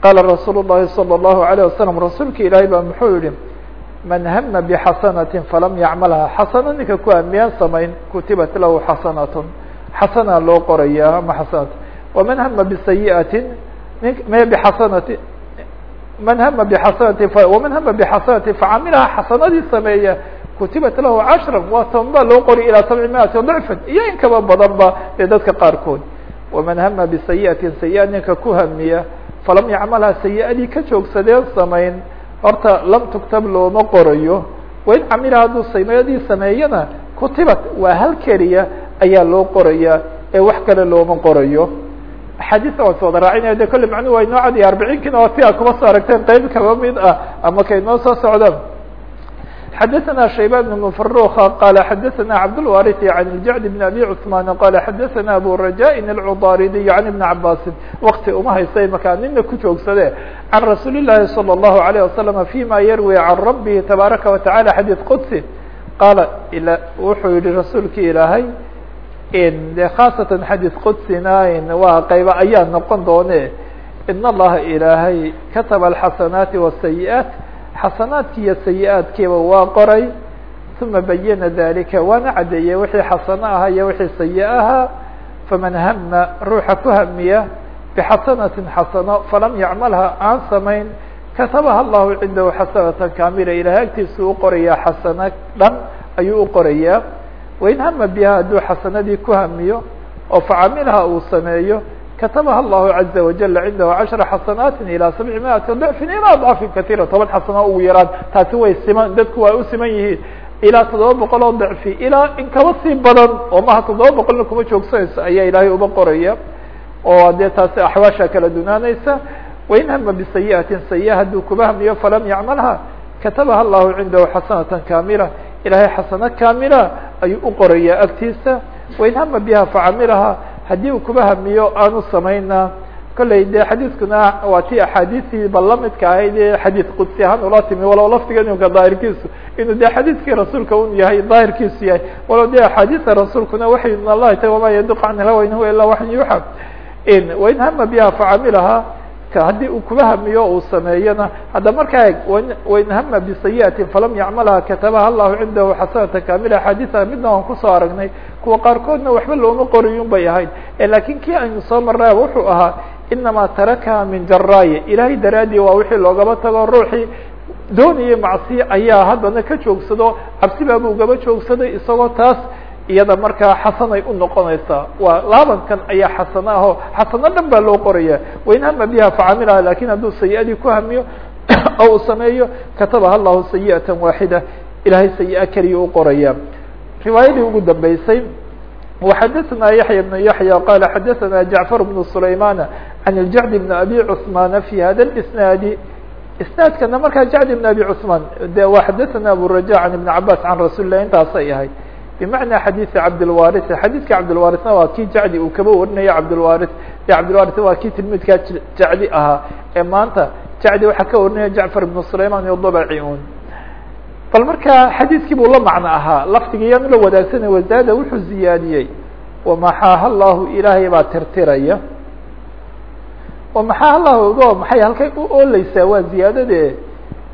qala rasuul الlahi salى الlahu عalيه wasalam rasuulka ilaahay baa muxuu yihi man hama bxasanati falam yacmalha xasano ninka ku hamiyaan samayn kutibat lahu xasanat xasana loo qoraya ama xasanat waman hama bisayiati m bxasanati man hama bxasanati waman hama bxasanati facamilaha xasanadii sameeya kutibat lahu cashra waa toban baa loo qori ilaa sabci miati dicfin iyo in kaba badan ba ee dadka qaarkood waman hama bisayiati sayi-a ninka ku hamiya falam yacmalha sayi-adii ka joogsadeen samayn horta lam tugtab looma qorayo. Wain camila hadduu samayadii sameeyana kutibat waa hal keliya ayaa loo qoraya ee wax kale looma qorayo. Axaadiista waan is wada raacinaya de kolle macnuhu waa inoo arbiciinkiina waa ti a kuma soo aragteen qeyb kaba mid ah ama kay noo soo socdaan xdثna شhيبان بن مفروخ qال xdثna cبدالوارث عن الجعد بن أبي عثمان qال xdثna أبو رجاء العضاردي عن بن عباس وkti uma haysta maka nina ku joogsade عن رsuuل اللahi صلى الله عليه وسلم فيma يروي عن ربه تباaركa وتaعالى xadيث qدسي qاaل wuxuu yihi رasuulki ilaahay de khاaصaةa xadيث qدسina waa qayba ayaa noqon doone iن الlaha ilaahay kataba الحaسنaaت والسيئaaت xasanaadki iyo sayi-aadkiiba waa qoray uma bayana dalika waana caddeeyey wixii xasano aha iyo wixii sayi ahaa faman hama ruuxa ku hamiya bixasanatin xasano falam yacmalha aan samayn katabaha allahu cindahu xasanatan kaamila ilahay agtiisa u qorayaa xasano dhan ayuu u qorayaa wain hama biha hadduu xasanadii ku hamiyo oo facamilha uu sameeyo katabaha allahu caza wajala cindahu cashra xasanaati ilaa sabci miati dicfin ilaa adcafin katiira toban xasano ugu yaraan taasi way siman dadku waa u siman yihiin ilaa toddoba boqol oo dicfi ilaa in kaba sii badan oo maha toddoba boqolna kuma joogsanayso ayaa ilaahay uba qoraya oo dee taasi axwaasha kala dunaanaysa wain hama bisayi'atin sayi'a hadduu kuba hamiyo falam yacmalha katabaha allahu cindahu xasanatan kaamila ilahay xasano kaamila ayuu u qorayaa agtiisa wain hama biha facamilaha haddii uu kuba hamiyo aanu samayna. Kolley dee xadiiskuna waa ti axaadiistii ba lamidka ahayd ee xadiis qudsi ahaan ula timi walow lafdiga imka daahirkiisu. Inuu de xadiiskii rasuulka un yahay daahirkiisu yahay. Walow de axaadiista rasuulkuna waxay min allahi ta wama yaduq can ilhawa in wain hama biha facamilaha haddii uu kuba hamiyo uu sameeyona hadda markaa eg wain hama bisayi'atin falam yacmalha katabaha allahu cindahu xasanata kamila axaadiisa midna waan ku soo aragnay kuwa qaarkoodna waxba looma qoriyun bay ahayd. Lakin kii aynu soo marnaa wuxuu ahaa inamaa tarakaha min jaraaye ilahay daraadii waa wixii loogaba tago ruuxii doonayay macsiye ayaa haddana ka joogsado cabsi baaba ugaba joogsaday isagoo taas iyada markaa xasanay unoqonaysaa waa laabankan ayaa xasano aho xasano dhan baa loo qoraya wain hama biha facamilaha lakin hadduu sayi-adii ku hamiyo oo uu sameeyo katabaha allahu sayi'ata waaxida ilahay sayi-a keliya u qoraya riwaayadii ugu dambeysay وxadثna yaحyى بن yaحyى qال xadثna جaعفر بن سlayman عن الجعد بن أbي cثمان في hada الإسناad isنaadkana markaa جعد بن أbي cثمان de wa xadثna abورajاع عن بن cabاs عan رasuل الlah intaasay ahayd بمعنى xadيث cabdالوارث xadيثka cabdالوارثna waa kii jacdi uu kaba warinaya cabdالوارث de cabdالوارث waa kii tilmidkaa jacdi ahaa ee maanta jacdi waxaa ka warinaya جaعفر بن سlayman iyo ضبci un bal markaa xadiiskii buu la macno ahaa lafdiga yaanu la wadaagsanay wazaada wuxuu ziyaadiyey wamaxaaha allahu ilaahay baa tirtiraya wamaxaaha allahu ogo maxay halkay u ooleysaa waa ziyaadade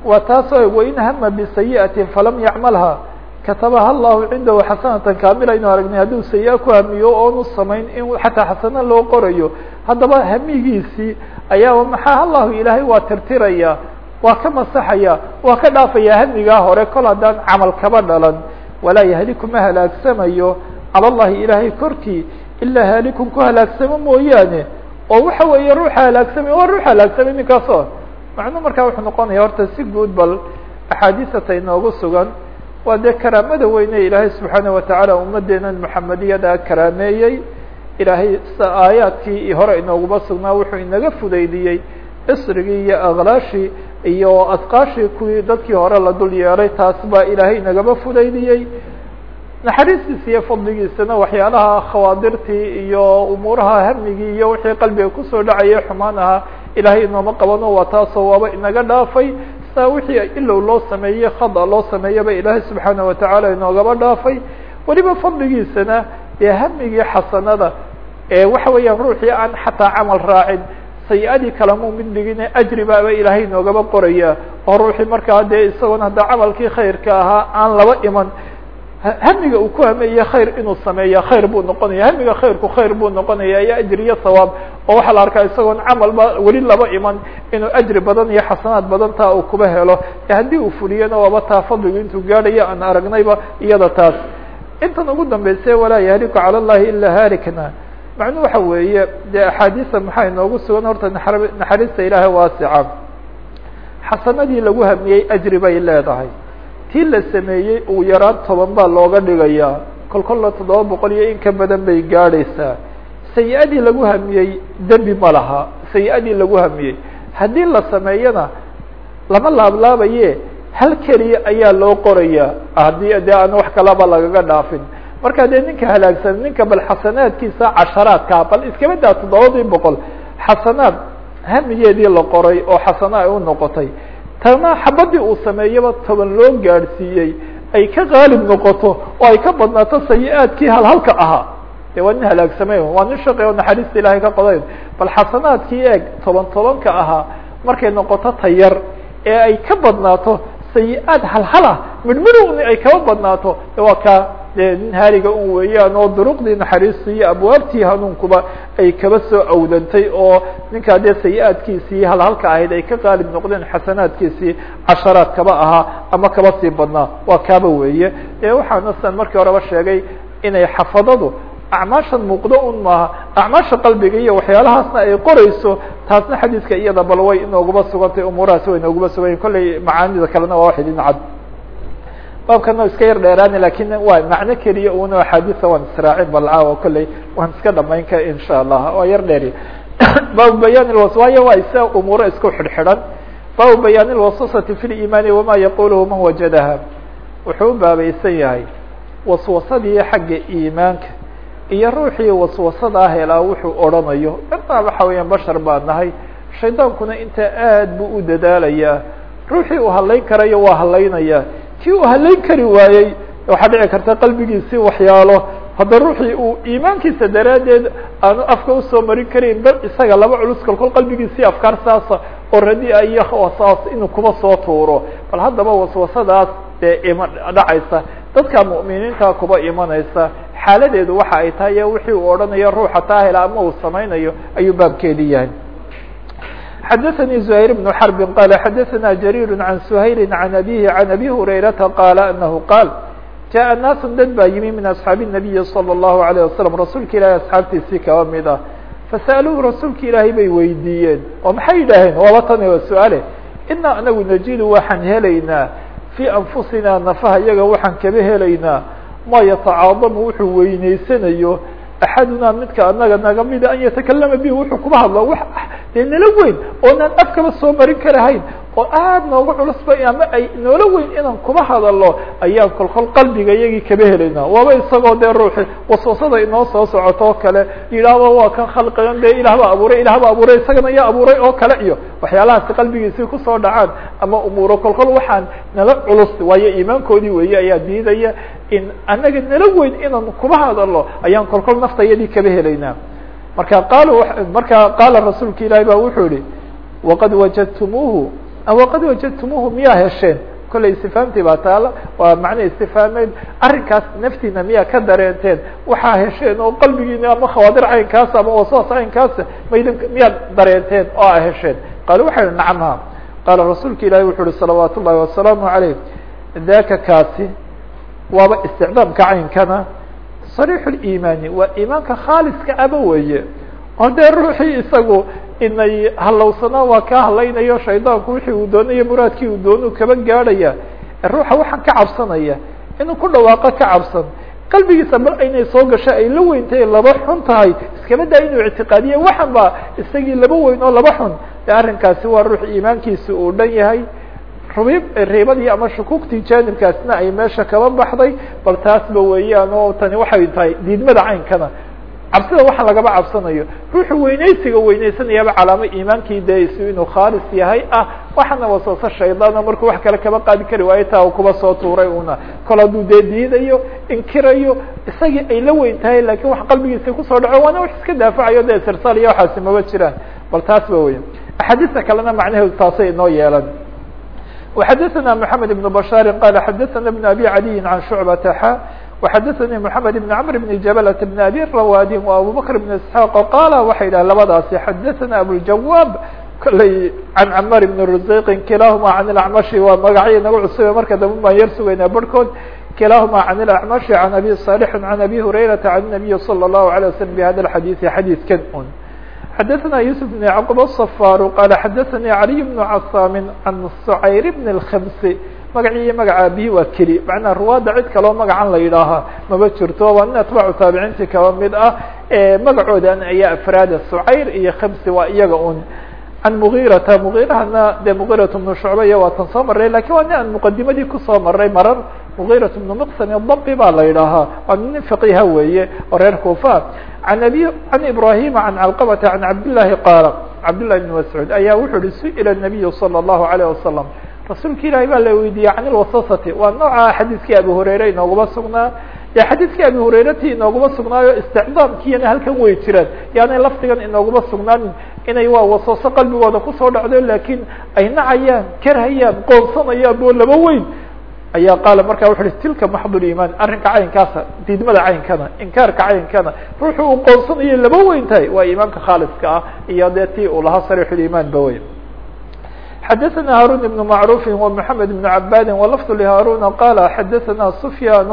waa taasoo wain hama bisayi'atin falam yacmalha katabaha allahu cindahu xasanatan kaamila aynu aragnay hadduu sayi-a ku hamiyo oonu samayn in xataa xasano loo qorayo haddaba hamigiisii ayaa wamaxaaha allahu ilaahay waa tirtiraya waa ka masaxaya waa ka dhaafaya hamigaa hore kol haddaan camal kaba dhalan walaa yahliku ma halaagsamayo cala allahi ilaahay korkii ilaa haalikun ku halaagsamo mooyaane oo waxa weeye ruuxa halaagsamay waa ruux halaagsamay ninkaaso macnuu markaa wuxuu noqonaya horta si guud bal axaadiisata inoogu sugan waa dee karaamada weyne ilaahay subxaana watacaala ummadeenan muxamadiyada karaameeyey. Ilaahay aayaadkii hore inooguma sugnaa wuxuu inaga fudaydiyey isrigii iyo aklaashii iyo adqaashii kuwii dadkii hore la dul yeelay. Taas baa ilaahay inagaba fudaydiyey. Naxariistiisa iyo fadligiisana waxyaalaha khawaadirtii iyo umuuraha hamigii iyo wixii qalbiga ku soo dhacaya xumaan ahaa ilaahay inooma qabano waa taasoo waaba inaga dhaafay wixii ilow loo sameeyey khada loo sameeyaba ilaahay subxaana watacaala inoogaba dhaafay. Weliba fadligiisana ee hamigii xasanada ee waxa weeyaan ruuxii aan xataa camal raacin sayi-adii kalamuu mid dhigine ajri baaba ilaahay inoogaba qoraya oo ruuxii markaa dee isagoon hadda camalkii khayrka ahaa aan laba iman hamiga uu ku hameeye khayr inuu sameeya khayr buu noqonaya. Hamiga khayrku khayr buu noqonaya iyo ajri iyo sawaab. Oo waxaa la arkaa isagoon camalba weli laba iman inuu ajri badan iyo xasanaad badan taa uu kuba helo. Haddii uu fuliyana waaba taa intuu gaadhayo aan aragnayba iyada taas. Intan ugu dambayse walaa yahliku cala allahi ilaa halikna macnuu waxa weeye dee axaadiisa maxaa inoogu sugan? Horta naxar naxariista ilaahay waasica. Xasanadii lagu hamiyey ajri bay leedahay tii la sameeyey uu yaraan toban baa looga dhigayaa. kol kolla toddoba boqol iyo in ka badan bay gaadhaysaa. Sayi-adii lagu hamiyey dembi ma laha. Sayi-adii lagu hamiyey. Haddii la sameeyana lama laablaabaye hal keliya ayaa loo qorayaa. Haddii dee aan wax kalaba lagaga dhaafin. Marka dee ninka halaagsan ninka bal xasanaadkiisa casharaadka bal iskaba daa toddobadii boqol xasanaad hamigeedii la qoray oo xasano ay u noqotay tana xabadii uu sameeyaba toban loo gaadhsiiyey. Ay ka qaalib noqoto oo ay ka badnaato sayi-aadkii halhalka ahaa dee waa nin halaagsamay waa nin shaqi oo naxariista ilaahay ka qodayn. Bal xasanaadkii eeg toban tobanka ahaa markay noqoto tayar ee ay ka badnaato sayi-aad halhalah midhmidhowni ay kaba badnaato waa kaa dee nin haariga un weeyaan oo duruqdii naxariista iyo abwaabtii hanuunkuba ay kaba soo awdantay oo ninkaa dee sayi-aadkiisii halhalka ahayd ay ka qaalib noqdeen xasanaadkiisii casharaad kaba ahaa ama kaba sii badnaa waa kaaba weeye. Dee waxaana san markii horeba sheegay inay xafadadu acmaashan muuqdo un maaha. Acmaasha qalbiga iyo waxyaalahaasna ay qoreyso taasna xadiidka iyada bal way inooguma sugantay umuurahaasi way inooguma suganyahin kollay macaanida kalena waa wax idin cad. Baabkana iska yar dheeraani laakiin waa macno keliya una axaadiisa waan israacin balcaawa kolley waan iska dhamayn ka insha allah. Waa yar dheeri. Baabu bayaan waayo waa isa umuuro isku xidhxidhan. Baabu bayaan lwaswasati fi liimaani wama yaquluhu man wajadaha. Wuxuu baabaysan yahay waswasadii xagga iimaanka iyo ruuxii waswasada ah helaa wuxuu odhanayo dhanaa waxa weeyaan bashar baa nahay shaydaankuna intaa aad buu u dadaalayaa. Ruuxii uu hadlayn karayo waa hadlaynaya. Kii uu hadlayn kari waayey waxaa dhici karta qalbigiisii waxyaalo. Hadda ruuxii uu iimaankiisa daraaddeed aanu afka u soo marin karin bal isaga laba culus kolkol qalbigiisii afkaar saasa oo radia iyo wasaas inuu kuba soo tuuro. Bal haddaba waswasadaas dee ima dhacaysa. Dadka mu'miniinta kuba imanaysa xaaladeedu waxa ay tahay wixii uu odhanayo ruuxa taahila ama uu samaynayo ayuu baabkeedi yahay xadaثnي زهير بن حرب qال xadaثna جرير عن سhayل عن أbيه عن أbي هريرةa qال أنه qاaل جاء ناas dad baa yimi min أصحاaب النبي صلى الله عليه وسلم rasuulka ilahi أصxaabtiisii kaba mid ah فsألوه rasuulka ilaahay bay weydiiyeen oo maxay yidhaaheen waaba tan waa su-aale ina anagu najidu waxaan helaynaa في أنfusina nafaha iyaga waxaan kaba helaynaa ma yatacaadamu wuxuu weyneysanayo axaduna midka anaga naga mida an yatakalama bi wuxuu kuba hadlo. Wax dee nala weyn oonaan afkaba soo marin karahayn oo aad nooga culusba ama ay noola weyn inaan kuba hadalo ayaan kolkol qalbiga iyagii kaba helaynaa. Waaba isagoo dee ruuxi waswasada inoo soo socoto oo kale yidhaahdo waa kan khalqigan dee ilaah baa abuuray ilaah baa abuuray isagana yaa abuuray oo kale iyo waxyaalahaasi qalbigiisii ku soo dhacaan ama umuuro kolkol waxaan nala culus waayo iimaankoodii weeye ayaa diidaya in anaga nala weyn inaan kuba hadalo ayaan kolkol nafta iyadii kaba helaynaa. Marka qaal marka qaala rasuulka ilaahi ba wuxuu yihi waqad wajadtumuuhu waqad wajadtumuuhu miyaa hesheen? Kollay istifaamtii baa taala waa macna istifaameed arrinkaas naftiina miyaa ka dareenteen? Waxaa hesheen oo qalbigiina ama khawaadir caynkaas ama waswaas caynkaasa maydin miyaad dareenteen oo a hesheen? Qaala waxay hi nacamha qaala rasuulka ilaahi wuxuu uhi salawaat ullahi wasalaamu calayh. Daka kaasi waaba isticdaamka caynkana صariix اimaani waa imaanka khaaliska aba weeye. Oo dee ruuxii isagu inay halowsanaa waa ka halaynayo shaydaanku wixii uu doonayo muraadkii uu doonu kaba gaadhaya ruuxa waxaan ka cabsanaya inuu ku dhawaaqo ka cabsan. Qalbigiisa mar inay soo gasho ay la weyntahay laba xun tahay. Iskama daa inuu ictiqaadiye waxan ba isagii laba weyn oo laba xun. De arrinkaasi waa ruux iimaankiisa uu dhan yahay rubib riibadii ama shukuugtii jaanibkaasna ay meesha kaba baxday bal taasba weeyaan oo tani waxay tahay diidmada caynkana. Cabsida waxaan lagaba cabsanayo. Ruuxu weyneysiga weyneysanayaba calaamo iimaankii deisu inuu khaalis yahay ah waxaana waswaso shaydaana markuu wax kale kaba qaadi kari waayo taa uu kuba soo tuuray una kol hadduu dee diidayo inkirayo isagii ay la weyn tahay laakiin wax qalbigiisa ku soo dhaco waana wax iska daafacayo de sirsaal iyo waxaasi maba jiraan. Bal taas ba weya axaadiista kalena macnaheedu taasay inoo yeelan وxdثna محمد بن بشhاaر qال xdثna بن أbي عaلي عن شعبة xا وxdثnي محمد بن عمر بن جبلة بن أbي رواد وأبو بكر بن اسحاq qاla waxay dhah labadaasi xdثna أبوالجواب kley عن cمار بن رزيق kilahma عن الأعمشh waa magacyo naga cusube marka dambe baan yar sugaynaa barhkood kilahma عن الأعمشh عن أbي صالح عن أbي هريرة عن النبي صلى الله عليه وسلم بhda الحdيث xadيثkan un xdثna يوسف بن يعقوب الصفاr qال xdثnي علي بن cصاm عن سعyر بن الخمس magaciiyo magaca abihi waa keli macnaa ruwaada cid kaloo magacan la yidhaahaa maba jirto waa nin atbaacu taabiciintii kaba mid ah magacoodan ayaa afraada sucayr iyo khamsi waa iyaga un can mugiirata mugiirahana dee mugiirat bnu shucba iyo waa tan soo maray lakin waa nin aan muqadimadii kusoo maray marar mugiirat bnu miqsam dabi baa la yidhaahaa waa nin faqiha weeye oo reer kufa an abi can ibrahima can calqabata can cabdillahi qaala cabdillahi bn mascuud ayaa wuxuu yihi su'ila nabiyu salى اllahu alayh wasalam rasuulka ilaahi baa la weydiiyey can ilwasasati waa nooca xadiiskii abi hurayre inooguma sugnaa dee xadiiskii abi hurayrati inooguma sugnaayo isticdaamkiyana halkan way jiraan yaanay lafdigan inooguma sugnaanin inay waa wasaso qalbigooda ku soo dhacdo lakiin ay nacayaan karhayaan qoonsanayaan boo laba weyn ayaa qaala markaa wuxu uhi tilka maxdul imaan arrinka caynkaasa diidmada caynkana inkaarka caynkana ruuxu uu qoonsanayo laba weyn tahay waa imaamka khaaliska ah iyo dee ti uu lahaa sarixulimaan ba wey xdثna hاrون بن معروف ومحمد بن عباd ولفظ لهاrون qال xdثna سفyان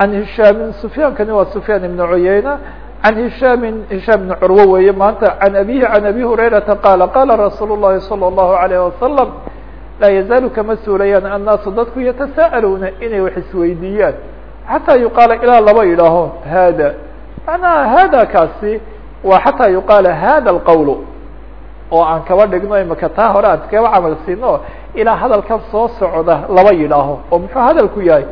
عن هiشام سفyاankani waa سفyان بن عyeyنة عن هiشام هiشام بن curwo weeye maanta عن أbيه عن أbي هريرةa qال qالa رsuuل اللhi صلى الله عليه وسلم laa yazaalu kama suulayaan annaasu dadku yatasaaluuna inay wax isweydiiyaan. Xataa yuqaala ilaa laba yidhaaho hada manaa hada kaasi waa xataa yuqaala hada alqawl oo aan kaba dhigno imaka taa hore aan kaba camal siino ilaa hadalkan soo socda laba yidhaaho oo muxuu hadalku yahay?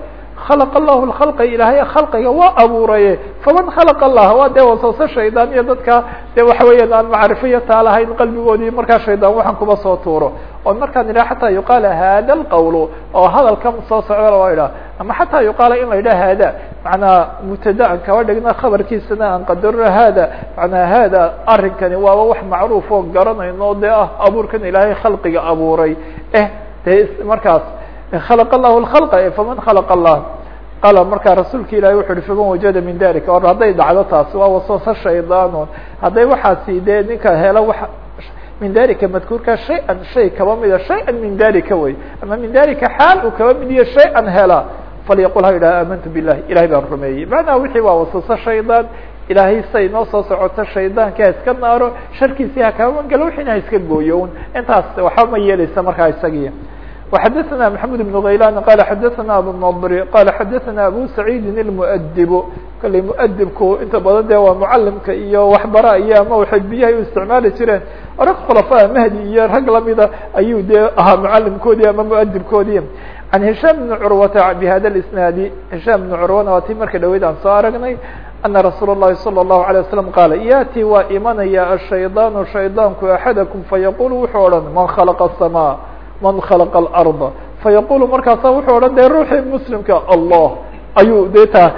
Khalaqa allahu lkhalqa ilaahay khalqiga waa abuuraye faman khalaqa allah waa dee wasawse shaydaan iyo dadka dee waxa weeyaan aan macrifo iyo taa lahayn qalbigoodii markaa shaydaan waxaan kuba soo tuuro oo markaan idhaha xataa yuqaala hada alqowl oo hadalkan soo socda waa idhaha ama xataa yuqaala in la yidhaha hada macnaa mubtada aan kaba dhigna khabarkiisana aan qadarno hada macnaa hada arrinkani waaba wax macruuf oo garanayno dee ah abuurkan ilaahay khalqiga abuuray eh dee markaas khلq الlah الخلق faman khلq الlah qala markaa rasuulka ilahi wuxu uhi faman wajada min dalika or hadday dhacdo taas waa waswasa shaydaano hadday waxaasi dee ninka helo wa min dalika madkuurka shay-an shay kaba mida shay-an min dalika wey ama min dalika xaal uu kaba midiyo shay-an hela falyaqul ha yidhaha amantu bilahi ilahay baan rumeeyey macnaha wixii waa waswaso shaydaan ilaahay say noo soo socoto shaydaanka ha iska naaro sharkiisii ha kama galo wixiina ha iska gooyo un intaas waxba ma yeeleysa markaa isagiya وxdثna محمد بن غيلان qال xdثna أبو النضر qال xdثna أbو سعيد المؤdب kلey مؤdبku inta badan de waa معalimka iyo waxbara iyo ama waxay biyahay u isticmaali jireen rag khلaفaa mhdi iyo rag lamida ayuu de ahaa معalimkoodii ama مؤdبkoodii عن هiشام بن cروة بhda الاسناaد هiشام بن cروna waa ti marka dhaweyd aan soo aragnay أنa رsuuل اللhi صلى الله عليه وسلم qاaل yأtي waa imanaya الشhayطاaن شhayطاaنku أحadكم فyqul wuxuu odhan man khلق السماء man khalaqa alarda. Fayaqulu markaasa wuxuu odhan dee ruuxii muslimka allah. Ayuu dee taa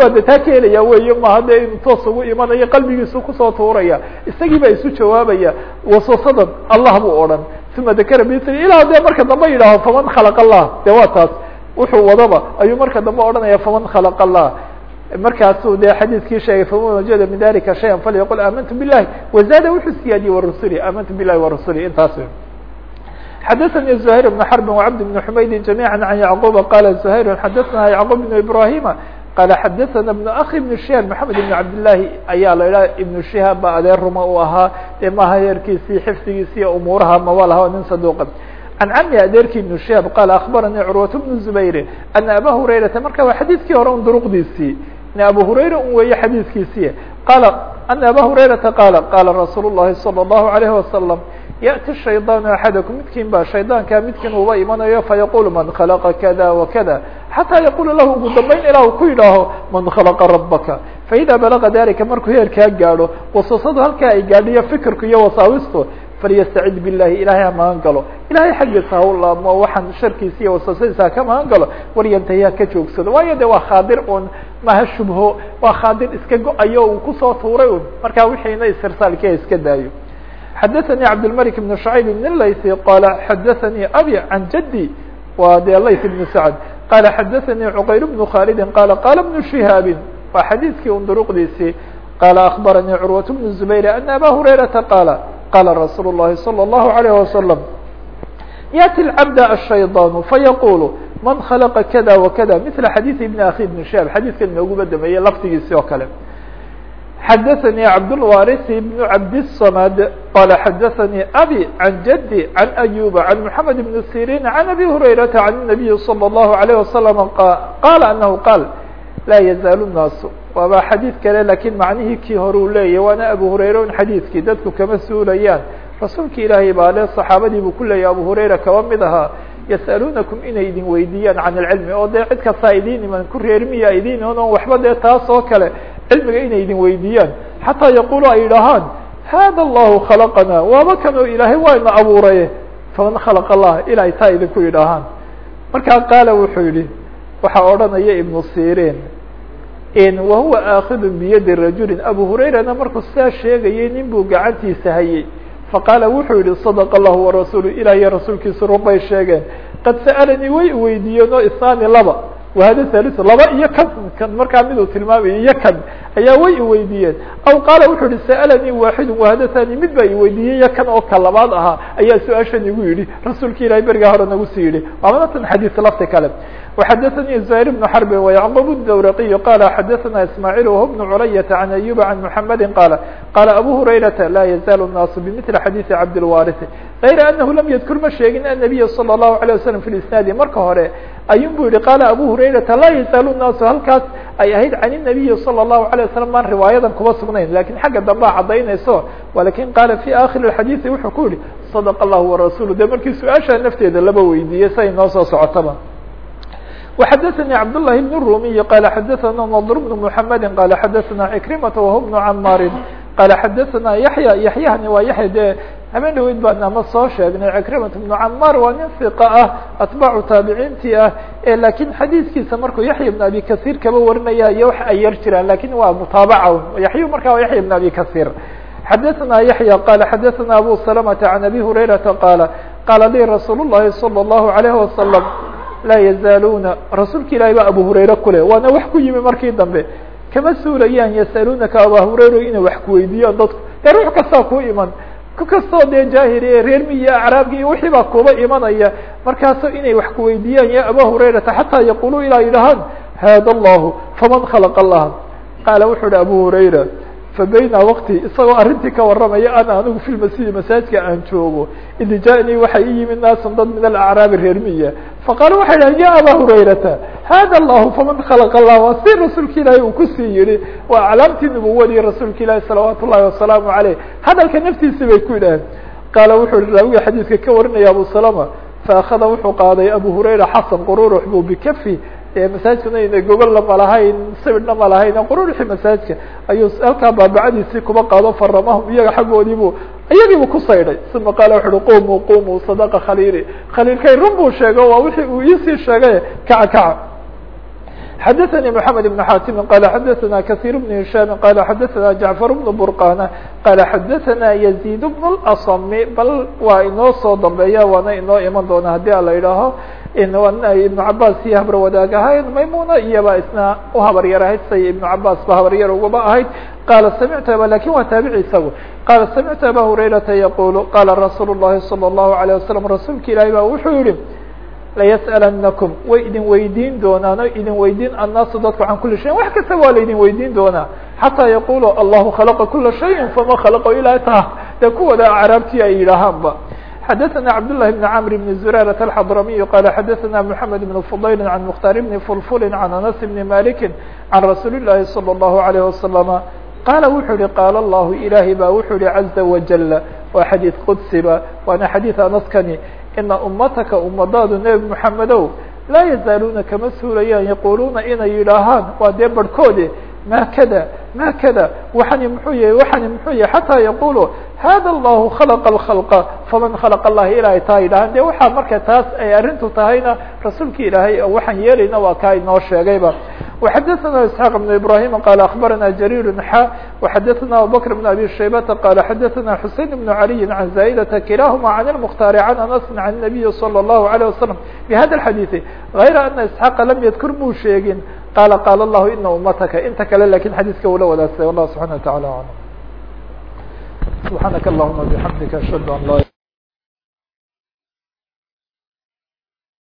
baa de taa keenaya weeye maha dee inu toos ugu imanayo qalbigiisu ku soo tuuraya. Isagii baa isu jawaabaya waswasadan allah buu odhan. Uma dakara bmil ilaa dee marka dambe yidhaaho faman khalaq allah. Dee waa taas. Wuxuu wadaba ayuu marka dambe odhanaya faman khalaq allah. Markaasuu dee xadiiskii sheegay faman wajada min dalika shayan falyaqul amantu bilahi wazaada wuxuu siyaadiyey warusuli amantu bilahi warusuli intaas xdثnي زهير بن حرب وعبد بن حمyد جميعا عن يعقوب qال زهير xdثna يعقوب بن إبراهيم qال xdثna بن أخي بن شهاب محمد بن عبداللahi ayaa la idhaha iبن شهاab ba adeer ruma u ahaa dee maha heerkiisii xifdigiisi umuuraha maba laha nin saduqa عن cمي adeerkii بن شهاab qال أخبرني cروة بن زبير أن أbا هريرةa marka waa xadيثkii hore un drqdiisii in أbو هريرة un weeye xadيثkiisi qال أن أbا هريرةa qال qال رsuuل اللhi صلى الله عليه وسلم yأti shayطaan axadakum midkin baa shaydaanka midkin uba imanayo fayaqul man khalaqa kada wakada xataa yaqula lahu ugu dambayn ilah u ku yidhaaho man khalaqa rabaka faidaa balaga dalika markuu heerkaa gaadho wasasadu halkaa ay gaadhiyo fikirku iyo wasaawistu falyastacid bilahi ilahay ha galo ilahay xaggiisa u laabmo waxaan sharkiisa iyo wasasadiisa haka magan galo waryantahi ka joogsado waayo de waa khaadir un maha shubho waa khaadir iska go'ayo uu ku soo tuuray un markaa wixiina isirsaalkiha iska daayo xdثnي cبدالملك بن شعيب بن الlayثي qال xdثnي أbي عن جدي wa de layث بن سعد qال xdثnي عqayل بن khالد qال qال بن شهاaب waa xadيثkii un drqdiisii qال أخبرني cروة بن زبير أن أbا هريرةa qال qال رsuuل اللhi صلى الله عليه وسلم يأتي العبد الشhيطان فيقول من khلق kdا وkdا مثل xadيث بن أخي بن شهاaب xadيثka inooguba dameeyey lftigiisi oo kale xdثnي cبدالوارث بن cبدالصمد qال xdثnي أbي عن جدي عن أيوب عن محمد بن سيرين عن أbي هريرة عن النبي صلى الله عليه وسلم qال أنه qال لا يزال الناaس waaba xadيث kale lakiن macnihii kii hore u leeyahy waana أbو هريرة un xadيثkii dadku kama suulayaan rasuulki ilaahay baa le صaxaabadii buu ku leeyay أbو هريرة kaba mid ahaa yasأalunakum inay idin weydiiyaan can الcilmi oo dee cid kastaa idin iman ku reermiya idin iman o waxba dee taas oo kale cilmiga inay idin weydiiyaan. Xataa yaqulu ay idhahaan hada allahu khalaqana waaba kanoo ilaahay waa ina abuuraye? Faman khalaq allah inay taa idinku yidhaahaan. Markaa qaala wuxuu yihi waxaa odhanaya ibnu sirin wahuwa aakhidu biyadi rajulin abu hurayrana markuu sidaa sheegayay nin buu gacantiisa hayay. Faqaala wuxuu yihi sadq allahu warasuulu ilah iyo rasuulkiisu runbay sheegeen. Qad sa'alanii way weydiiyeen oo isnaani laba wahada haliu laba iyo kan kan markaa miduu tilmaamayo iyo kan ayaa way iweydiiyeen aw qaala wuxuu yihi sa'alanii waaxidu wahada thani mid baa iweydiiyey iyo kan oo ka labaad ahaa ayaa su'aashan igu yidhi. Rasuulki ilahay berigaa hore nagu sii yidhi. Waamana tan xadiis lafti kale وxdثnي زهير بن حرب ويعقوب الدورقي قال xdثna اسماعيل وهو بن عlyة عن أيوب عن محمد قال قال أbو هريرة لا يزال الناس بمثل xadيث عبدالوارث غير أنه لم يذkر ma sheegin النبي صلى الله عليه وسلم في الإسناad marka hore ayun bu yihi qال أbو هريرة لا يزال الناس halkaas ay ahayd عن النبي صلى الله عليه وسلم maan riwaayadan kuma sugnayn lakin xagga dambea cadaynayso ولakin qاla في آخر الحadيث wuxuu ku yihi صدق الله ورasuله de markii su-aaشha nafteeda laba weydiiyey say noo soo socotaba وxdثnي cبد الله بن الرومي قال xdثna نضر بن محمد قال xdثna عكرمة وهو بن عmاr قال xdثna يحyى يحyahani waa yaحya de habeen dhaweyd baan ama soo sheegnay عكرمة بن عmاr waa nin ثiقة ah atباcu taabiciintii ah lakin xadiiskiisa markuu yaحya بن abi kaثيr kaba warinaya iyo wax ay yar jiraan lakin waa mutaabaca yaحyu marka waa yaحya بن abi kaثيr xdثna يحyى قال xdثna أbو سلمة عن أbي هريرة قال qاla lي رsuuل اللhi صلى الله عليه وسلم laa yazaaluuna rasuulka ilahi baa abu hurayre kule waana wax ku yimi markii dambe. Kama suulayaan yasaluunaka aba hurayra inay wax kuweydiiyaan dadku? Dee ruux kastaa ku iman. Ku kastoo dee jaahiliye reer miya acraabki iyo wixii baa kuba imanaya. Markaaso inay wax kuweydiiyaan ya aba hurayrata xataa yaquluu ilaa yidhahaan hada allahu faman khalaqa allah qaala wuxuu uhi abu hurayra fabayna waqti isagoo arrintii ka warramaya ana anigu fi lmasjidi masaajidka aan joogo. Id ja'nii waxay naasun dad min alacraabi reer miya faqaalu waxay dhahan ya aba hurayrata hada allahu faman khalaqa allah waa si rasuulka ilaahi uu ku sii yihi waa aclaamtii nubuwadii rasuulka ilaahi salawaatu ullahi wasalaamu caleyh hadalka naftiisi bay ku yidhaheen qaala wuxuu raawiga xadiidka ka warinaya abu salama faakada wuxuu qaaday abu hurayra xasan qururux bu bikafi masaajidkuna ina gogolna ma lahayn sibidhna ma lahayn qururuxii masaajidka ayuu halkaa baabacadiisii kuba qaado faramahum iyaga xaggoodiibu iyagiibu ku saydhay uma qaala wuxu uhi qumuu qumuu sadaqa khaliili khaliilkay run buu sheego waa wixii uu iisii sheegay kaca kaca xdثnي محمد بن xاtم qال xdثna kثير بن هiشhام qال xdثna جعفر بن برقانة qال xdثna يزيد بن الأصم bal waa inoo soo dambeeya waana inoo iman doona hadii a la idhaaho iبن cabاs iyo habar wadaag ahayd maymuna iyoba isna u habar yar ahayd say iبن cabاs ba habar yar ugaba ahayd qala samعtu lakin waa taabici isagu qala samعtu abا هurayرaةa yqul qala رasuul الlahi صلى الlaهu عليه وسلم rasuulka ilahi ba wuxuu yihi layasألنكم way idin weydiin doonaan o idin weydiin الناasu dadku can kuli شhayin wax kasta waa la idin weydiin doonaa xatىa yaqulu allahu khلqa kula شhayin fama khلqo ilaa ta dee kuwada acraabtii ay yidhaahaanba xdثna cبداللahi بن cمر بن زرارة الحضرمي qال xdثna محمد بن فضيل عن مختار بن فلفل عن أنس بن مالك عن رsuuل اللhi صلى الله عليه وسلم qاala wuxuu yihi qاal الlah ilahi ba wuxuu yihi عزa وجل waa xadيiث qudsiba waana xadيiث anaskani ina umataka umadaadu nebi mحamedow laa yazaaluuna kama suulayaan yaquluuna inay yidhaahaan waa dee barhkoode ma kada ma kada waxani muxuu yahay waxani muxuu yahay xataa yaqulu hada allahu khalaqa alkhalqa faman khalaqa allah ilaahay taa yidhahaan de waxaa marka taas ay arrintu tahayna rasuulka ilaahay oo waxaan yeelayna waa kaa inoo sheegayba وxadثna isحاq بن ibrahim qال aخbarana jrيr xa وxadثna abubكر بن abi shaybata qال xadثna xusein بن عaliي عan زاidة kilahma عan المkhtar عan aنس عan النabiy slى الlahu عalيه وasلم bhada الxadيث غayra ana isحاqa lam ydkur muu sheegin qala qاl الlahu ina umataka inta kale lakin xadiiska ula wadaagtay والlah subحana وataعalى aعلم سubحaanaka اللهma بحamdika أشhهad an la